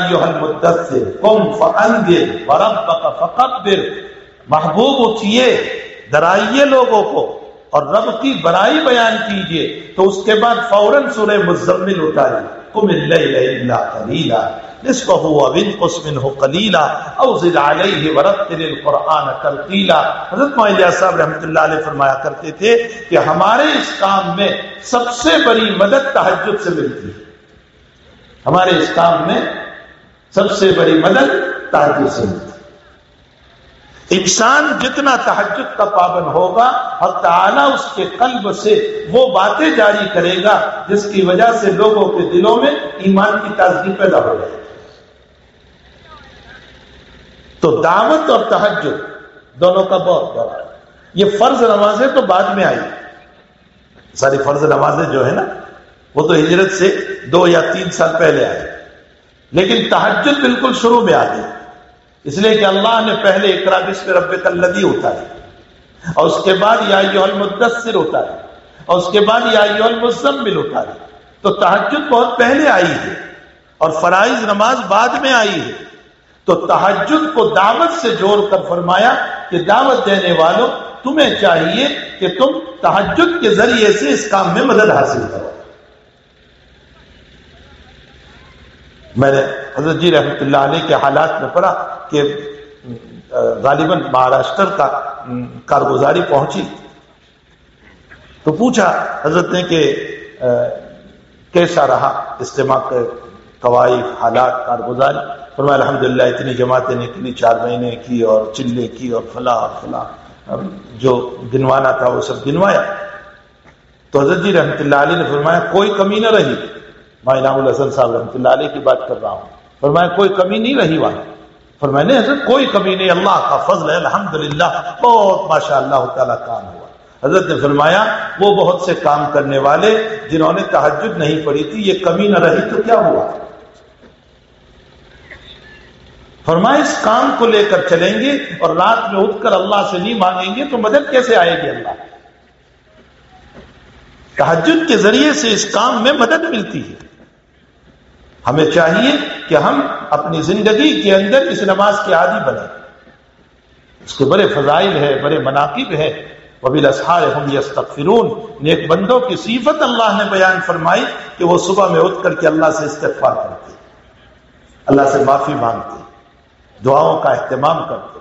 محبوب اٹھیے، ڈرائیے لوگوں کو اور رب کی برائی بیان کیجیے، تو اس کے بعد فوراً سورہ مزمل اتاری کم اللہ نصفه وانقص منه قليلا. او زد عليه ورتل القران ترتيلا حضرت معلیہ صاحب رحمۃ اللہ علیہ فرمایا کرتے تھے کہ ہمارے اس کام میں سب سے بڑی مدد تہجد سے ملتی ہے۔ ہمارے اس کام میں سب سے بڑی مدد تہجد سے ملتی انسان جتنا تحجد کا پابند ہوگا اور تعالیٰ اس کے قلب سے وہ باتیں جاری کرے گا، جس کی وجہ سے لوگوں کے دلوں میں ایمان کی تازگی پیدا ہو جائے گی۔ تو دعوت اور تحجد دونوں کا بہت بڑا یہ فرض نمازیں تو بعد میں آئی۔ ساری فرض نمازیں جو ہے نا، وہ تو ہجرت سے دو یا تین سال پہلے آئے لیکن تحجد بالکل شروع میں آ گئی۔ اس لیے کہ اللہ نے پہلے اقرا بسم رب کلدی اتاری۔ اور اس کے بعد یا المدثر اتاری۔ اور اس کے بعد یا المزمل اتاری۔ تو تحجد بہت پہلے آئی ہے۔ اور فرائض نماز بعد میں آئی ہے۔ تو تحجد کو دعوت سے جوڑ کر فرمایا کہ دعوت دینے والوں، تمہیں چاہیے کہ تم تحجد کے ذریعے سے اس کام میں مدد حاصل کرو۔ میں نے حضرت جی رحمت اللہ علیہ کے حالات میں پڑھا کہ غالباً مہاراشٹر کا کارگزاری پہنچی۔ تو پوچھا حضرت نے کہ کیسا رہا؟ اجتماع کے قواعد حالات، کارگزاری؟ فرمایا الحمد للہ اتنی جماعتیں نکلی چار مہینے کی اور چلے کی اور فلاں اور فلاں جو گنوانا تھا وہ سب گنوایا۔ تو حضرت جی رحمۃ اللہ علیہ نے فرمایا، کوئی کمی نہ رہی۔ میں انعام الحسن صاحب رحمۃ اللہ علیہ کی بات کر رہا ہوں۔ فرمایا، کوئی کمی نہیں رہی وہاں۔ فرمایا، نہیں حضرت، کوئی کمی نہیں۔ اللہ کا فضل ہے الحمد للہ بہت ماشاء اللہ تعالیٰ کام ہوا۔ حضرت نے فرمایا، وہ بہت سے کام کرنے والے جنہوں نے تحجد نہیں پڑی تھی، یہ کمی نہ رہی تو کیا ہوا؟ فرمائے، اس کام کو لے کر چلیں گے اور رات میں اٹھ کر اللہ سے نہیں مانگیں گے تو مدد کیسے آئے گی اللہ؟ تحجد کے ذریعے سے اس کام میں مدد ملتی ہے۔ ہمیں چاہیے کہ ہم اپنی زندگی کے اندر اس نماز کے عادی بنے اس کے بڑے فضائل ہے بڑے مناقب ہے وبیل ہم یستغفرون۔ نیک بندوں کی صفت اللہ نے بیان فرمائی کہ وہ صبح میں اٹھ کر کے اللہ سے استغفار کرتے اللہ سے معافی مانگتے دعاؤں کا اہتمام کرتے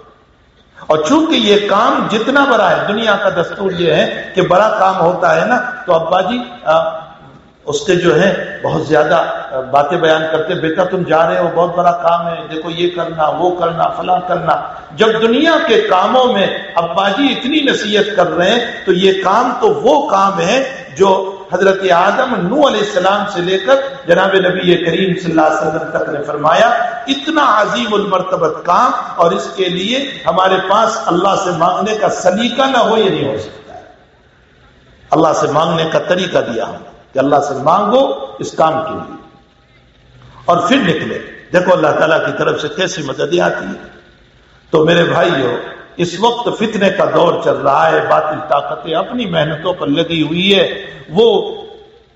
اور چونکہ یہ کام جتنا بڑا ہے، دنیا کا دستور یہ ہے کہ بڑا کام ہوتا ہے نا، تو ابا جی اس کے جو ہے بہت زیادہ باتیں بیان کرتے بیٹا تم جا رہے ہو، بہت بڑا کام ہے، دیکھو یہ کرنا، وہ کرنا، فلاں کرنا۔ جب دنیا کے کاموں میں ابا جی اتنی نصیحت کر رہے ہیں، تو یہ کام تو وہ کام ہے جو حضرت آدم نو علیہ السلام سے لے کر جناب نبی کریم صلی اللہ علیہ وسلم تک نے فرمایا، اتنا عظیم المرتبت کام اور اس کے لیے ہمارے پاس اللہ سے مانگنے کا سلیقہ نہ ہو، یہ نہیں ہو سکتا۔ اللہ سے مانگنے کا طریقہ دیا ہم کہ اللہ سے مانگو اس کام کے لیے۔ اور پھر نکلے۔ دیکھو اللہ تعالیٰ کی طرف سے کیسی مددیں آتی ہیں۔ تو میرے بھائیو اس وقت فتنے کا دور چل رہا ہے، باطل طاقتیں اپنی محنتوں پر لگی ہوئی ہے۔ وہ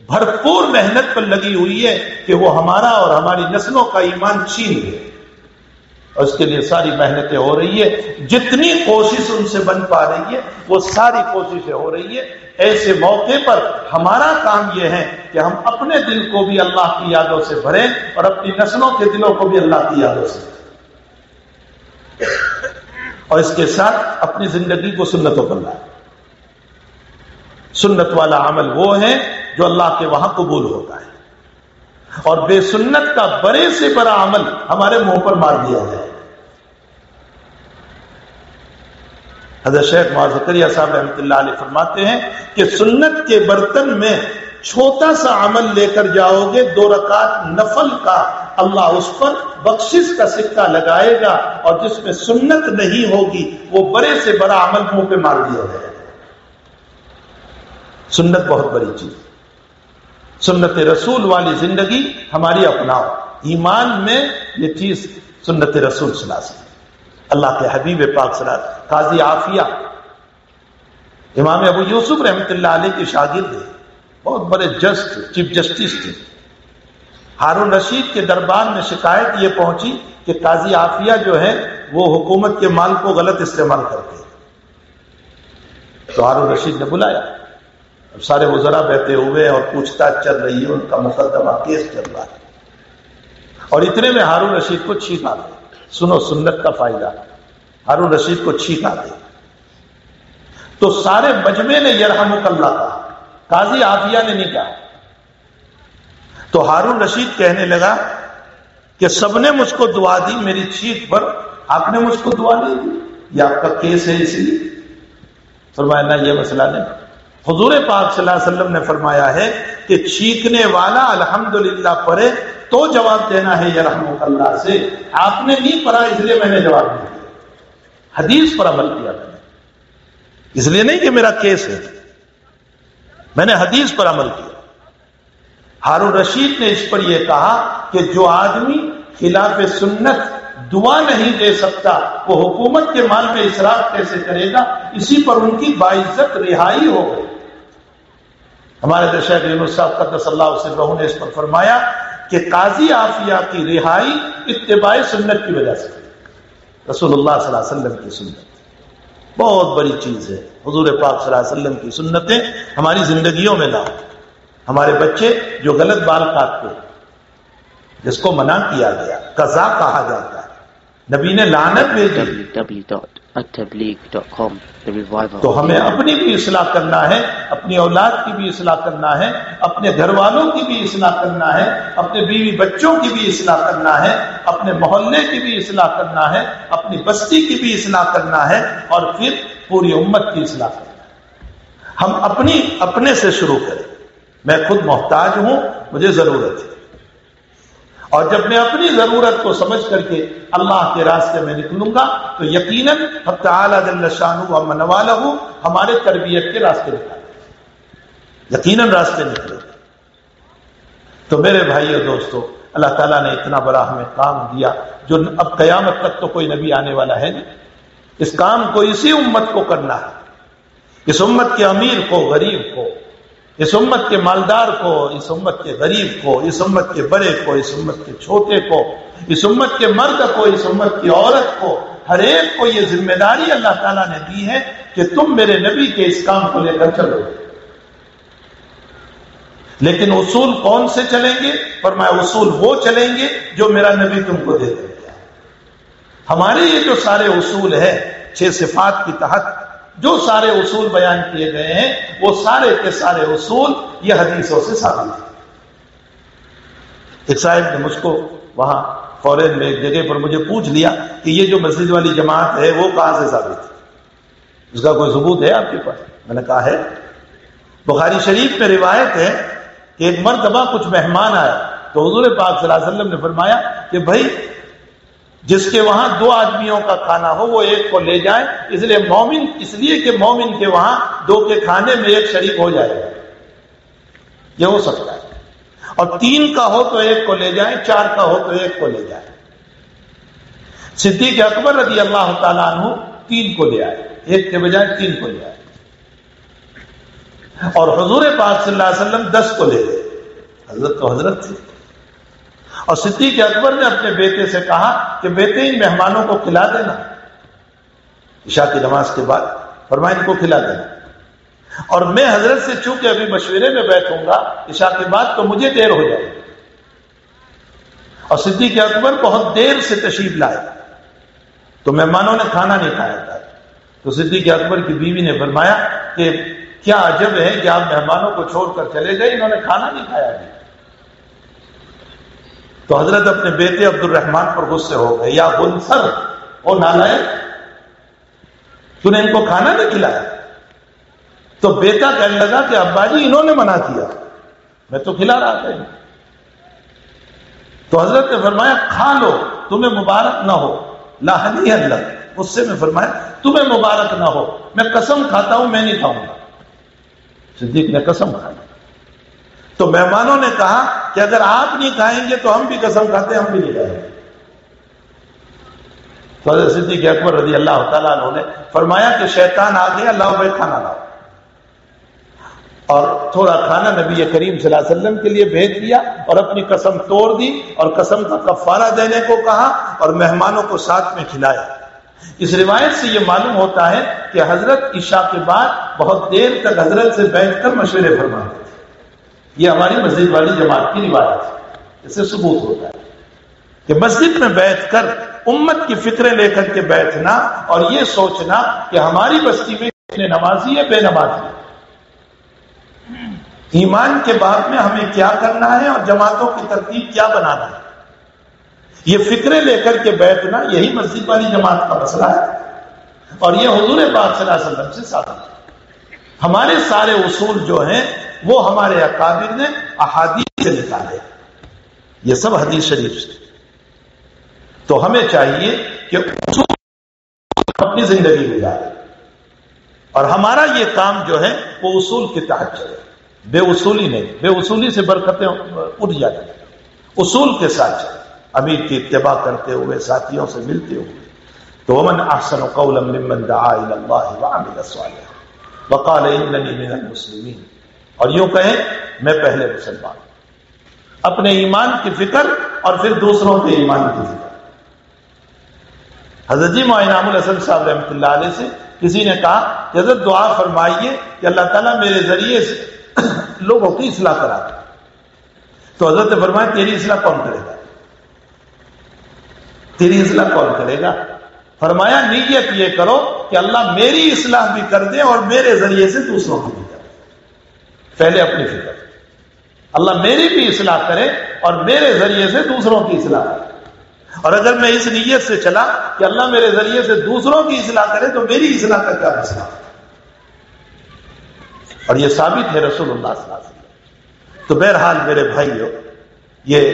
بھرپور محنت پر لگی ہوئی ہے کہ وہ ہمارا اور ہماری نسلوں کا ایمان چھین لے۔ اور اس کے لیے ساری محنتیں ہو رہی ہے۔ جتنی کوشش ان سے بن پا رہی ہے، وہ ساری کوششیں ہو رہی ہے۔ ایسے موقع پر ہمارا کام یہ ہے کہ ہم اپنے دل کو بھی اللہ کی یادوں سے بھریں اور اپنی نسلوں کے دلوں کو بھی اللہ کی یادوں سے اور اس کے ساتھ اپنی زندگی کو سنتوں پر لائیں۔ سنت والا عمل وہ ہے جو اللہ کے وہاں قبول ہوتا ہے۔ اور بے سنت کا بڑے سے بڑا عمل ہمارے منہ پر مار دیا جائے۔ حضرت شیخ معذکریہ صاحب رحمۃ اللہ علیہ فرماتے ہیں کہ سنت کے برتن میں چھوٹا سا عمل لے کر جاؤ گے دو رکعت نفل کا اللہ اس پر بخشش کا سکہ لگائے گا اور جس میں سنت نہیں ہوگی، وہ بڑے سے بڑا عمل منہ پہ مار دیا جائے گا سنت بہت بڑی چیز۔ سنت رسول والی زندگی ہماری اپناؤ۔ ایمان میں یہ چیز سنت رسول سنا سکتے اللہ کے حبیب پاک سلاد قاضی عافیہ۔ امام ابو یوسف رحمۃ اللہ علیہ کے شاگرد ہیں۔ بہت بڑے جج تھے، چیف جسٹس تھے۔ ہارون رشید کے دربار میں شکایت یہ پہنچی کہ قاضی عافیہ جو ہے وہ حکومت کے مال کو غلط استعمال کرتے تو ہارون رشید نے بلایا۔ اب سارے وزرا بیٹھے ہوئے اور پوچھ تاچھ چل رہی ہے، ان کا مقدمہ کیس چل رہا ہے۔ اور اتنے میں ہارون رشید کو چھینک آ گئی سنو، سنت کا فائدہ۔ ہارون رشید کو چھینکا دے۔ تو سارے مجمے نے یرحم اللہ کہا۔ قاضی آفیہ نے نہیں کہا۔ تو ہارون رشید کہنے لگا کہ سب نے مجھ کو دعا دی، میری چھینک پر۔ آپ نے مجھ کو دعا نہیں دی یہ آپ کا کیس ہے اس لیے۔ فرمایا، نہ، یہ مسئلہ نہیں۔ حضور پاک صلی اللہ علیہ وسلم نے فرمایا ہے کہ چھینکنے والا الحمدللہ پڑھے تو جواب دینا ہے یہ رحمت اللہ سے۔ آپ نے نہیں پڑھا، اس لیے میں نے جواب دیا۔ حدیث پر عمل کیا میں نے۔ اس لیے نہیں کہ میرا کیس ہے۔ میں نے حدیث پر عمل کیا۔ ہارون رشید نے اس پر یہ کہا کہ جو آدمی خلاف سنت دعا نہیں دے سکتا، وہ حکومت کے مال میں اصراف کیسے کرے گا؟ اسی پر ان کی باعزت رہائی ہو گئی۔ ہمارے دشہر صاحب قدس اللہ علیہ نے اس پر فرمایا کہ قاضی عافیہ کی رہائی اتباع سنت کی وجہ سے۔ رسول اللہ صلی اللہ علیہ وسلم کی سنت۔ بہت بڑی چیز ہے۔ حضور پاک صلی اللہ علیہ وسلم کی سنتیں ہماری زندگیوں میں لاؤ ہمارے بچے جو غلط بال کاٹتے جس کو منع کیا گیا قضا کہا جاتا ہے۔ نبی نے لانت بھیجی تو ہمیں اپنی بھی اصلاح کرنا ہے اپنی اولاد کی بھی اصلاح کرنا ہے اپنے گھر والوں کی بھی اصلاح کرنا ہے اپنے بیوی بچوں کی بھی اصلاح کرنا ہے اپنے محلے کی بھی اصلاح کرنا ہے اپنی بستی کی بھی اصلاح کرنا ہے اور پھر پوری امت کی اصلاح کرنا ہے۔ ہم اپنی اپنے سے شروع کریں۔ میں خود محتاج ہوں، مجھے ضرورت ہے۔ اور جب میں اپنی ضرورت کو سمجھ کر کے اللہ کے راستے میں نکلوں گا، تو یقیناً منوالا ہوں ہمارے تربیت کے راستے نکالے یقیناً راستے نکلے تو میرے بھائی اور دوستو، اللہ تعالیٰ نے اتنا بڑا ہمیں کام دیا جو اب قیامت تک تو کوئی نبی آنے والا ہے نہیں۔ اس کام کو اسی امت کو کرنا ہے۔ اس امت کے امیر کو، غریب کو اس امت کے مالدار کو، اس امت کے غریب کو، اس امت کے بڑے کو، اس امت کے چھوٹے کو، اس امت کے مرد کو، اس امت کی عورت کو، ہر ایک کو یہ ذمہ داری اللہ تعالیٰ نے دی ہے کہ تم میرے نبی کے اس کام کو لے کر چلو۔ لیکن اصول کون سے چلیں گے؟ اور میں اصول وہ چلیں گے جو میرا نبی تم کو دے دے گا ہمارے یہ جو سارے اصول ہے چھ صفات کی تحت جو سارے اصول بیان کیے گئے ہیں، وہ سارے کے سارے اصول یہ حدیثوں سے ثابت ہیں۔ ایک صاحب نے مجھ کو وہاں فورین میں ایک جگہ پر مجھے پوچھ لیا کہ یہ جو مسجد والی جماعت ہے، وہ کہاں سے ثابت ہے؟ اس کا کوئی ثبوت ہے آپ کے پاس؟ میں نے کہا ہے، بخاری شریف میں روایت ہے کہ ایک مرتبہ کچھ مہمان آیا تو حضور پاک صلی اللہ علیہ وسلم نے فرمایا کہ بھائی جس کے وہاں دو آدمیوں کا کھانا ہو، وہ ایک کو لے جائیں۔ اس لیے مومن، اس لیے کہ مومن کے وہاں دو کے کھانے میں ایک شریک ہو جائے۔ گا یہ ہو سکتا ہے۔ اور تین کا ہو تو ایک کو لے جائیں، چار کا ہو تو ایک کو لے جائیں۔ صدیق اکبر رضی اللہ تعالیٰ عنہ تین کو لے آئے۔ ایک کے بجائے تین کو لے آئے۔ اور حضور پاک صلی اللہ علیہ وسلم دس کو لے گئے۔ حضرت تو حضرت تھی اور صدیق اکبر نے اپنے بیٹے سے کہا کہ بیٹے، ان مہمانوں کو کھلا دینا۔ عشاء کی نماز کے بعد فرمائے ان کو کھلا دینا۔ اور میں حضرت سے چونکہ ابھی مشورے میں بیٹھوں گا، عشاء کے بعد تو مجھے دیر ہو جائے اور صدیق اکبر بہت دیر سے تشریف لائے۔ تو مہمانوں نے کھانا نہیں کھایا تھا۔ تو صدیق اکبر کی بیوی نے فرمایا کہ کیا عجب ہے کہ آپ مہمانوں کو چھوڑ کر چلے گئے، انہوں نے کھانا نہیں کھایا۔ بھی تو حضرت اپنے بیٹے عبد الرحمان پر غصے ہو گئے، یا گنسر اور نالائک تو نے ان کو کھانا نہیں کھلایا؟ تو بیٹا کہنے لگا کہ ابا جی انہوں نے منع کیا۔ میں تو کھلا رہا تھا۔ تو حضرت نے فرمایا، کھا لو، تمہیں مبارک نہ ہو۔ لاہنی اللہ اس سے میں فرمایا، تمہیں مبارک نہ ہو۔ میں قسم کھاتا ہوں، میں نہیں کھاؤں گا۔ صدیق نے قسم کھا تو مہمانوں نے کہا کہ اگر آپ نہیں کھائیں گے تو ہم بھی قسم کھاتے ہم بھی نہیں کھائیں گے۔ حضرت صدیق اکبر رضی اللہ تعالیٰ عنہ نے فرمایا کہ شیطان آ گیا، لاؤ بھائی کھانا لاؤ۔ اور تھوڑا کھانا نبی کریم صلی اللہ علیہ وسلم کے لیے بھیج دیا اور اپنی قسم توڑ دی اور قسم کا کفارہ دینے کو کہا اور مہمانوں کو ساتھ میں کھلایا۔ اس روایت سے یہ معلوم ہوتا ہے کہ حضرت عشاء کے بعد بہت دیر تک حضرت سے بیٹھ کر مشورے فرماتے تھے۔ یہ ہماری مسجد والی جماعت کی روایت ہے۔ اس سے ثبوت ہوتا ہے کہ مسجد میں بیٹھ کر امت کی فکریں لے کر کے بیٹھنا اور یہ سوچنا کہ ہماری بستی میں کتنے نمازی ہے بے نمازی ہے ایمان کے بعد میں ہمیں کیا کرنا ہے اور جماعتوں کی ترتیب کیا بنانا ہے؟ یہ فکریں لے کر کے بیٹھنا یہی مسجد والی جماعت کا مسئلہ ہے۔ اور یہ حضور پاک صلی اللہ علیہ وسلم سے ثابت ہے۔ ہمارے سارے اصول جو ہیں وہ ہمارے اکابر نے احادیث سے نکالے۔ یہ سب حدیث شریف سے۔ تو ہمیں چاہیے کہ اپنی زندگی گزارے اور ہمارا یہ کام جو ہے، وہ اصول کے تحت چلے۔ بے اصولی نہیں، بے اصولی سے برکتیں اٹھ جاتی اصول کے ساتھ چلے۔ امیر کی اتباع کرتے ہوئے، ساتھیوں سے ملتے ہوئے۔ تو امن احسن قولا ممن دعا الى الله وعمل صالحا۔ وقال انني من المسلمين اور یوں کہیں، میں پہلے مسلمان اپنے ایمان کی فکر اور پھر دوسروں کے ایمان کی فکر۔ حضرت جی معینام الحسن صاحب رحمۃ اللہ علیہ سے کسی نے کہا کہ حضرت دعا فرمائیے کہ اللہ تعالیٰ میرے ذریعے سے لوگوں کی اصلاح کرا دے۔ تو حضرت نے فرمایا، تیری اصلاح کون کرے گا؟ تیری اصلاح کون کرے گا؟ فرمایا، نیت یہ کرو کہ اللہ میری اصلاح بھی کر دے اور میرے ذریعے سے دوسروں کی بھی۔ پہلے اپنی فکر۔ اللہ میری بھی اصلاح کرے اور میرے ذریعے سے دوسروں کی اصلاح کرے۔ اور اگر میں اس نیت سے چلا کہ اللہ میرے ذریعے سے دوسروں کی اصلاح کرے تو میری اصلاح کا کیا مسئلہ؟ اور یہ ثابت ہے رسول اللہ صلی اللہ علیہ وسلم۔ تو بہرحال میرے بھائیو، یہ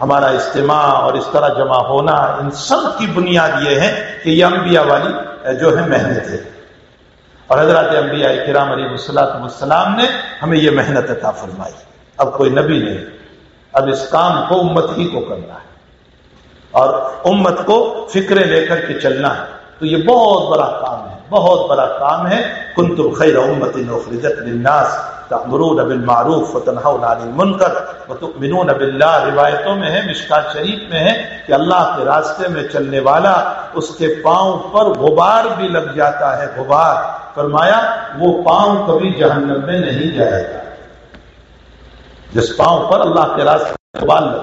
ہمارا اجتماع اور اس طرح جمع ہونا ان سب کی بنیاد یہ ہے کہ یہ انبیاء والی جو ہے محنت ہے اور حضرت انبیاء کرام علی وسلات والسلام نے ہمیں یہ محنت عطا فرمائی۔ اب کوئی نبی نہیں۔ اب اس کام کو امت ہی کو کرنا ہے۔ اور امت کو فکرے لے کر کے چلنا ہے۔ تو یہ بہت بڑا کام بہت بڑا کام ہے۔ کنتم خیر امت نوخرجت للناس تأمرون بالمعروف وتنہون عن المنکر وتؤمنون باللہ۔ روایتوں میں ہے، مشکات شریف میں ہے کہ اللہ کے راستے میں چلنے والا اس کے پاؤں پر غبار بھی لگ جاتا ہے، غبار۔ فرمایا، وہ پاؤں کبھی جہنم میں نہیں جائے گا۔ جس پاؤں پر اللہ کے راستے میں غبار لگ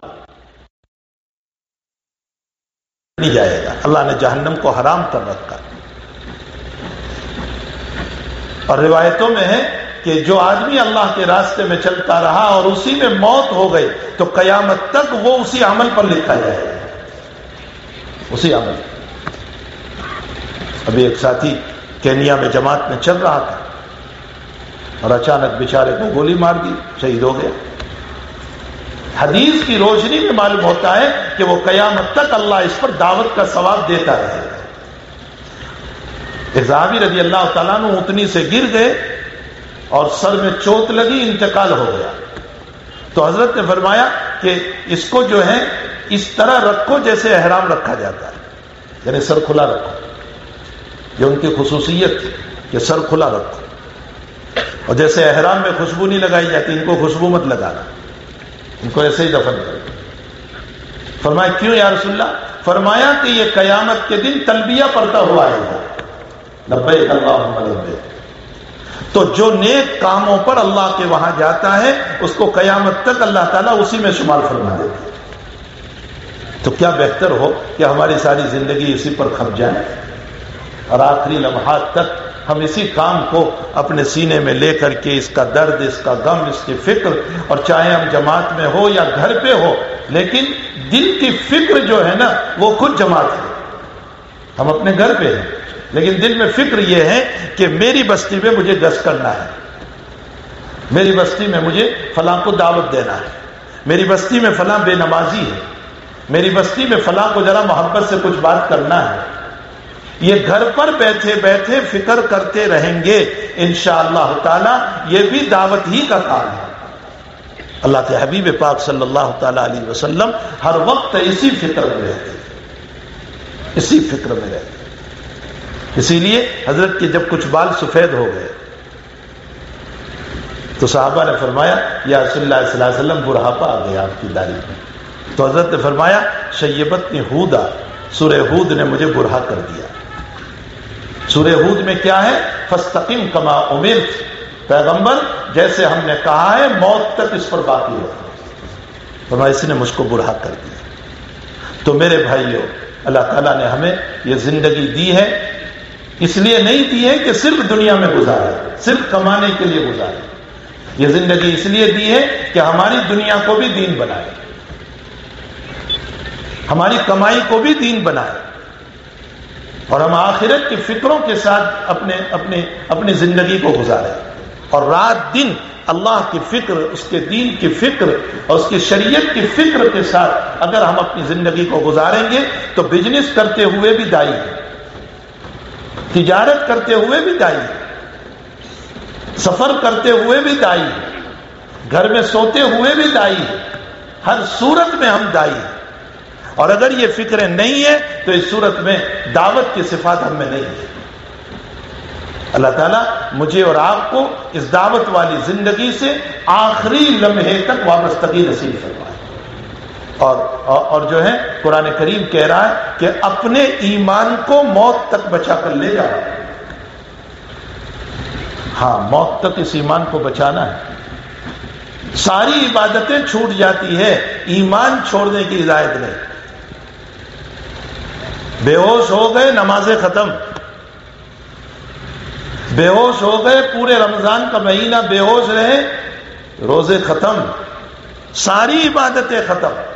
نہیں جائے گا۔ اللہ نے جہنم کو حرام کر رکھا۔ اور روایتوں میں ہے کہ جو آدمی اللہ کے راستے میں چلتا رہا اور اسی میں موت ہو گئی، تو قیامت تک وہ اسی عمل پر لکھا جائے اسی عمل۔ ابھی ایک ساتھی کینیا میں جماعت میں چل رہا تھا اور اچانک بیچارے کو گولی مار دی، شہید ہو گیا۔ حدیث کی روشنی میں معلوم ہوتا ہے کہ وہ قیامت تک اللہ اس پر دعوت کا ثواب دیتا رہے اظہابی رضی اللہ تعالیٰ نے اتنی سے گر گئے اور سر میں چوٹ لگی، انتقال ہو گیا۔ تو حضرت نے فرمایا کہ اس کو جو ہے، اس طرح رکھو جیسے احرام رکھا جاتا ہے۔ یعنی سر کھلا رکھو۔ یہ ان کی خصوصیت تھی کہ سر کھلا رکھو۔ اور جیسے احرام میں خوشبو نہیں لگائی جاتی، ان کو خوشبو مت لگانا۔ ان کو ایسے ہی دفن کرو۔ فرمایا، کیوں یا رسول اللہ؟ فرمایا کہ یہ قیامت کے دن تلبیہ پڑتا ہوا ہے لبے اللہ لبے تو جو نیک کاموں پر اللہ کے وہاں جاتا ہے، اس کو قیامت تک اللہ تعالیٰ اسی میں شمار فرما دیتے تو کیا بہتر ہو کہ ہماری ساری زندگی اسی پر کھپ جائے؟ اور آخری لمحات تک ہم اسی کام کو اپنے سینے میں لے کر کے، اس کا درد، اس کا غم، اس کی فکر، اور چاہے ہم جماعت میں ہو یا گھر پہ ہو، لیکن دل کی فکر جو ہے نا، وہ خود جماعت ہے۔ ہم اپنے گھر پہ ہیں۔ لیکن دل میں فکر یہ ہے کہ میری بستی میں مجھے گس کرنا ہے۔ میری بستی میں مجھے فلاں کو دعوت دینا ہے۔ میری بستی میں فلاں بے نمازی ہے۔ میری بستی میں فلاں کو ذرا محبت سے کچھ بات کرنا ہے۔ یہ گھر پر بیٹھے بیٹھے فکر کرتے رہیں گے۔ انشاءاللہ اللہ تعالی یہ بھی دعوت ہی کا کام ہے۔ اللہ کے حبیب پاک صلی اللہ تعالی علیہ وسلم ہر وقت اسی فکر میں رہتے اسی فکر میں رہتے اسی لیے حضرت کے جب کچھ بال سفید ہو گئے، تو صحابہ نے فرمایا، یا رسول اللہ صلی اللہ علیہ وسلم، برہاپا آ گیا آپ کی داری میں۔ تو حضرت نے فرمایا، شیبت نے ہودا سورہ ہود نے مجھے برہا کر دیا۔ سورہ ہود میں کیا ہے؟ فستقیم کما امیر پیغمبر، جیسے ہم نے کہا ہے، موت تک اس پر باقی ہو فرمایا اس نے مجھ کو برہا کر دیا۔ تو میرے بھائیوں اللہ تعالیٰ نے ہمیں یہ زندگی دی ہے۔ اس لیے نہیں دی ہے کہ صرف دنیا میں گزارے، صرف کمانے کے لیے گزارے۔ یہ زندگی اس لیے دی ہے کہ ہماری دنیا کو بھی دین بنائے۔ ہماری کمائی کو بھی دین بنائے۔ اور ہم آخرت کی فکروں کے ساتھ اپنے اپنے، اپنی زندگی کو گزارے۔ اور رات دن اللہ کی فکر، اس کے دین کی فکر اور اس کی شریعت کی فکر کے ساتھ اگر ہم اپنی زندگی کو گزاریں گے تو بزنس کرتے ہوئے بھی دائی ہے۔ تجارت کرتے ہوئے بھی دائی سفر کرتے ہوئے بھی دائی گھر میں سوتے ہوئے بھی دائی ہر صورت میں ہم دائی اور اگر یہ فکریں نہیں ہے تو اس صورت میں دعوت کی صفات ہم میں نہیں ہے۔ اللہ تعالیٰ مجھے اور آپ کو اس دعوت والی زندگی سے آخری لمحے تک وابستگی نصیب فرمائے۔ اور اور جو ہے قرآن کریم کہہ رہا ہے کہ اپنے ایمان کو موت تک بچا کر لے جاؤ ہاں موت تک اس ایمان کو بچانا ہے۔ ساری عبادتیں چھوٹ جاتی ہے، ایمان چھوڑنے کی ہدایت نہیں۔ بے ہوش ہو گئے نمازیں ختم۔ بے ہوش ہو گئے، پورے رمضان کا مہینہ بے ہوش رہے، روزے ختم۔ ساری عبادتیں ختم۔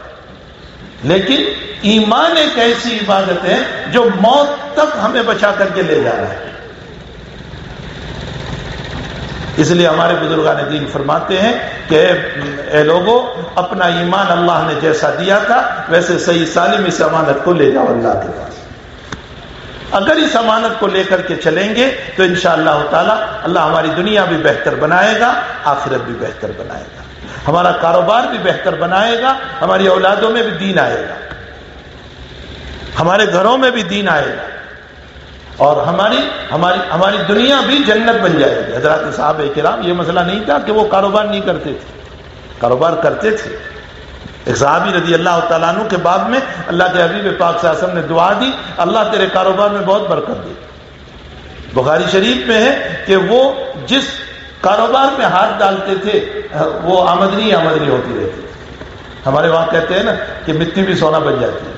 لیکن ایمان ایک ایسی عبادت ہے جو موت تک ہمیں بچا کر کے لے جا رہا ہے۔ اس لیے ہمارے بزرگان دین فرماتے ہیں کہ اے لوگوں اپنا ایمان اللہ نے جیسا دیا تھا، ویسے صحیح سالم اس امانت کو لے جاؤ اللہ کے پاس۔ اگر اس امانت کو لے کر کے چلیں گے تو انشاءاللہ اللہ تعالی اللہ ہماری دنیا بھی بہتر بنائے گا، آخرت بھی بہتر بنائے گا۔ ہمارا کاروبار بھی بہتر بنائے گا، ہماری اولادوں میں بھی دین آئے گا۔ ہمارے گھروں میں بھی دین آئے گا۔ اور ہماری ہماری ہماری دنیا بھی جنت بن جائے گی۔ حضرات صاحب کرام، یہ مسئلہ نہیں تھا کہ وہ کاروبار نہیں کرتے تھے۔ کاروبار کرتے تھے۔ ایک صحابی رضی اللہ تعالیٰ عنہ کے بعد میں اللہ کے حبیب پاک صاحب نے دعا دی، اللہ تیرے کاروبار میں بہت برکت دی بخاری شریف میں ہے کہ وہ جس کاروبار میں ہاتھ ڈالتے تھے، وہ آمدنی آمدنی ہوتی رہتی۔ تھی ہمارے وہاں کہتے ہیں نا کہ مٹی بھی سونا بن جاتی ہے۔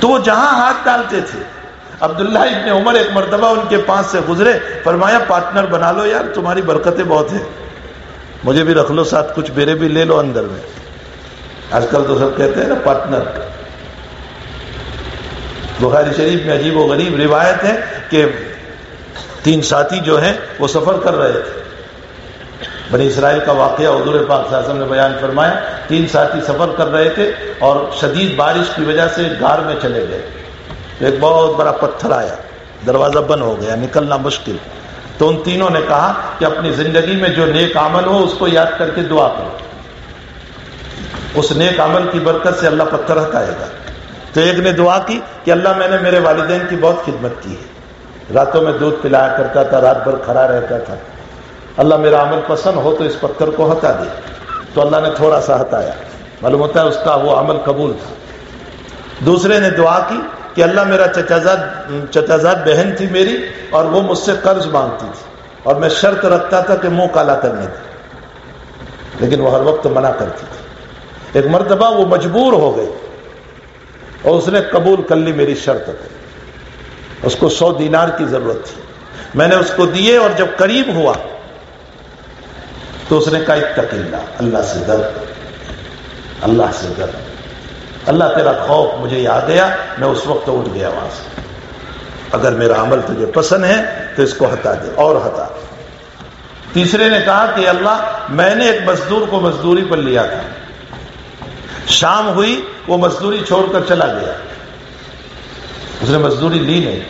تو وہ جہاں ہاتھ ڈالتے تھے، عبداللہ ابن عمر ایک مرتبہ ان کے پاس سے گزرے، فرمایا، پارٹنر بنا لو یار، تمہاری برکتیں بہت ہیں۔ مجھے بھی رکھ لو ساتھ، کچھ میرے بھی لے لو اندر میں۔ آج کل تو سب کہتے ہیں نا، پارٹنر۔ بخاری شریف میں عجیب و غریب روایت ہے کہ تین ساتھی جو ہیں وہ سفر کر رہے تھے۔ بنی اسرائیل کا واقعہ حضور پاک صلی اللہ علیہ وسلم نے بیان فرمایا، تین ساتھی سفر کر رہے تھے اور شدید بارش کی وجہ سے گار میں چلے گئے۔ ایک بہت بڑا پتھر آیا، دروازہ بند ہو گیا، نکلنا مشکل۔ تو ان تینوں نے کہا کہ اپنی زندگی میں جو نیک عمل ہو، اس کو یاد کر کے دعا کرو۔ اس نیک عمل کی برکت سے اللہ پتھر ہٹائے گا۔ تو ایک نے دعا کی کہ اللہ، میں نے میرے والدین کی بہت خدمت کی ہے۔ راتوں میں دودھ پلایا کرتا تھا، رات بھر کھڑا رہتا تھا۔ اللہ میرا عمل پسند ہو تو اس پتھر کو ہٹا دے۔ تو اللہ نے تھوڑا سا ہٹایا۔ معلوم ہوتا ہے اس کا وہ عمل قبول تھا۔ دوسرے نے دعا کی کہ اللہ میرا چچازاد بہن تھی میری اور وہ مجھ سے قرض مانگتی تھی۔ اور میں شرط رکھتا تھا کہ منہ کالا کرنے کی لیکن وہ ہر وقت منع کرتی تھی۔ ایک مرتبہ وہ مجبور ہو گئی اور اس نے قبول کر لی میری شرط۔ کو اس کو سو دینار کی ضرورت تھی۔ میں نے اس کو دیے اور جب قریب ہوا تو اس نے کہا، اتق اللہ اللہ سے ڈر۔ اللہ سے ڈر۔ اللہ تیرا خوف مجھے یاد گیا، میں اس وقت اٹھ گیا وہاں سے۔ اگر میرا عمل تجھے پسند ہے تو اس کو ہٹا دے، اور ہٹا۔ تیسرے نے کہا کہ اللہ، میں نے ایک مزدور کو مزدوری پر لیا تھا۔ شام ہوئی، وہ مزدوری چھوڑ کر چلا گیا۔ اس نے مزدوری لی نہیں۔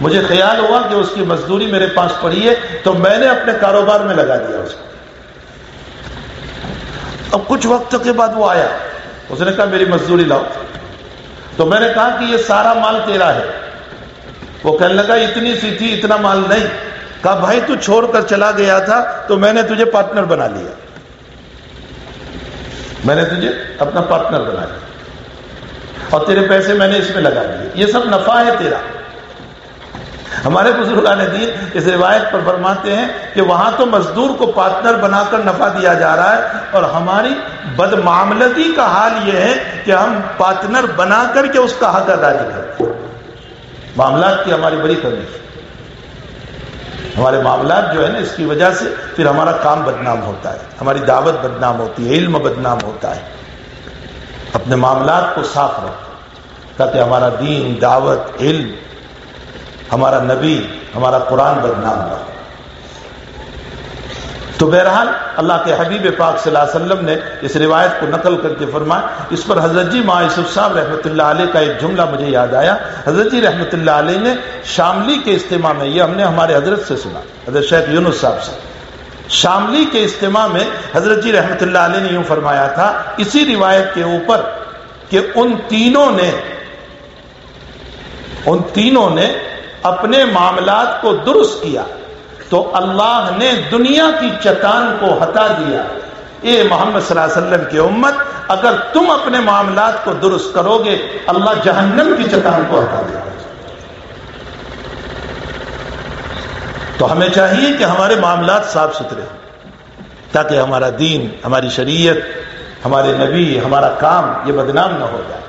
مجھے خیال ہوا کہ اس کی مزدوری میرے پاس پڑی ہے، تو میں نے اپنے کاروبار میں لگا دیا اس کو۔ اب کچھ وقت کے بعد وہ آیا۔ اس نے کہا، میری مزدوری لاؤ۔ تو میں نے کہا کہ یہ سارا مال تیرا ہے۔ وہ کہنے لگا، اتنی سی تھی، اتنا مال نہیں۔ کہا، بھائی، تو چھوڑ کر چلا گیا تھا، تو میں نے تجھے پارٹنر بنا لیا۔ میں نے تجھے اپنا پارٹنر بنا لیا۔ اور تیرے پیسے میں نے اس میں لگا دیے۔ یہ سب نفع ہے تیرا۔ ہمارے بزرگان دین اس روایت پر فرماتے ہیں کہ وہاں تو مزدور کو پارٹنر بنا کر نفع دیا جا رہا ہے اور ہماری بدمعاملتی کا حال یہ ہے کہ ہم پارٹنر بنا کر کے اس کا حق ادا نہیں کرتے۔ معاملات کی ہماری بڑی کمی ہے۔ ہمارے معاملات جو ہے نا، اس کی وجہ سے پھر ہمارا کام بدنام ہوتا ہے۔ ہماری دعوت بدنام ہوتی ہے، علم بدنام ہوتا ہے۔ اپنے معاملات کو صاف رکھو۔ تاکہ ہمارا دین، دعوت، علم، ہمارا نبی، ہمارا قرآن بدنام نہ ہو۔ تو بہرحال اللہ کے حبیب پاک صلی اللہ علیہ وسلم نے اس روایت کو نقل کر کے فرمایا۔ اس پر حضرت جی ماں یوسف صاحب رحمۃ اللہ علیہ کا ایک جملہ مجھے یاد آیا۔ حضرت جی رحمۃ اللہ علیہ نے شاملی کے اجتماع میں یہ ہم نے ہمارے حضرت سے سنا۔ حضرت شیخ یونس صاحب سے۔ شاملی کے اجتماع میں حضرت جی رحمۃ اللہ علیہ نے یوں فرمایا تھا، اسی روایت کے اوپر کہ ان تینوں نے، ان تینوں نے اپنے معاملات کو درست کیا، تو اللہ نے دنیا کی چٹان کو ہٹا دیا۔ اے محمد صلی اللہ علیہ وسلم کی امت، اگر تم اپنے معاملات کو درست کرو گے، اللہ جہنم کی چٹان کو ہٹا دیا تو ہمیں چاہیے کہ ہمارے معاملات صاف ستھرے تاکہ ہمارا دین، ہماری شریعت، ہمارے نبی، ہمارا کام یہ بدنام نہ ہو جائے۔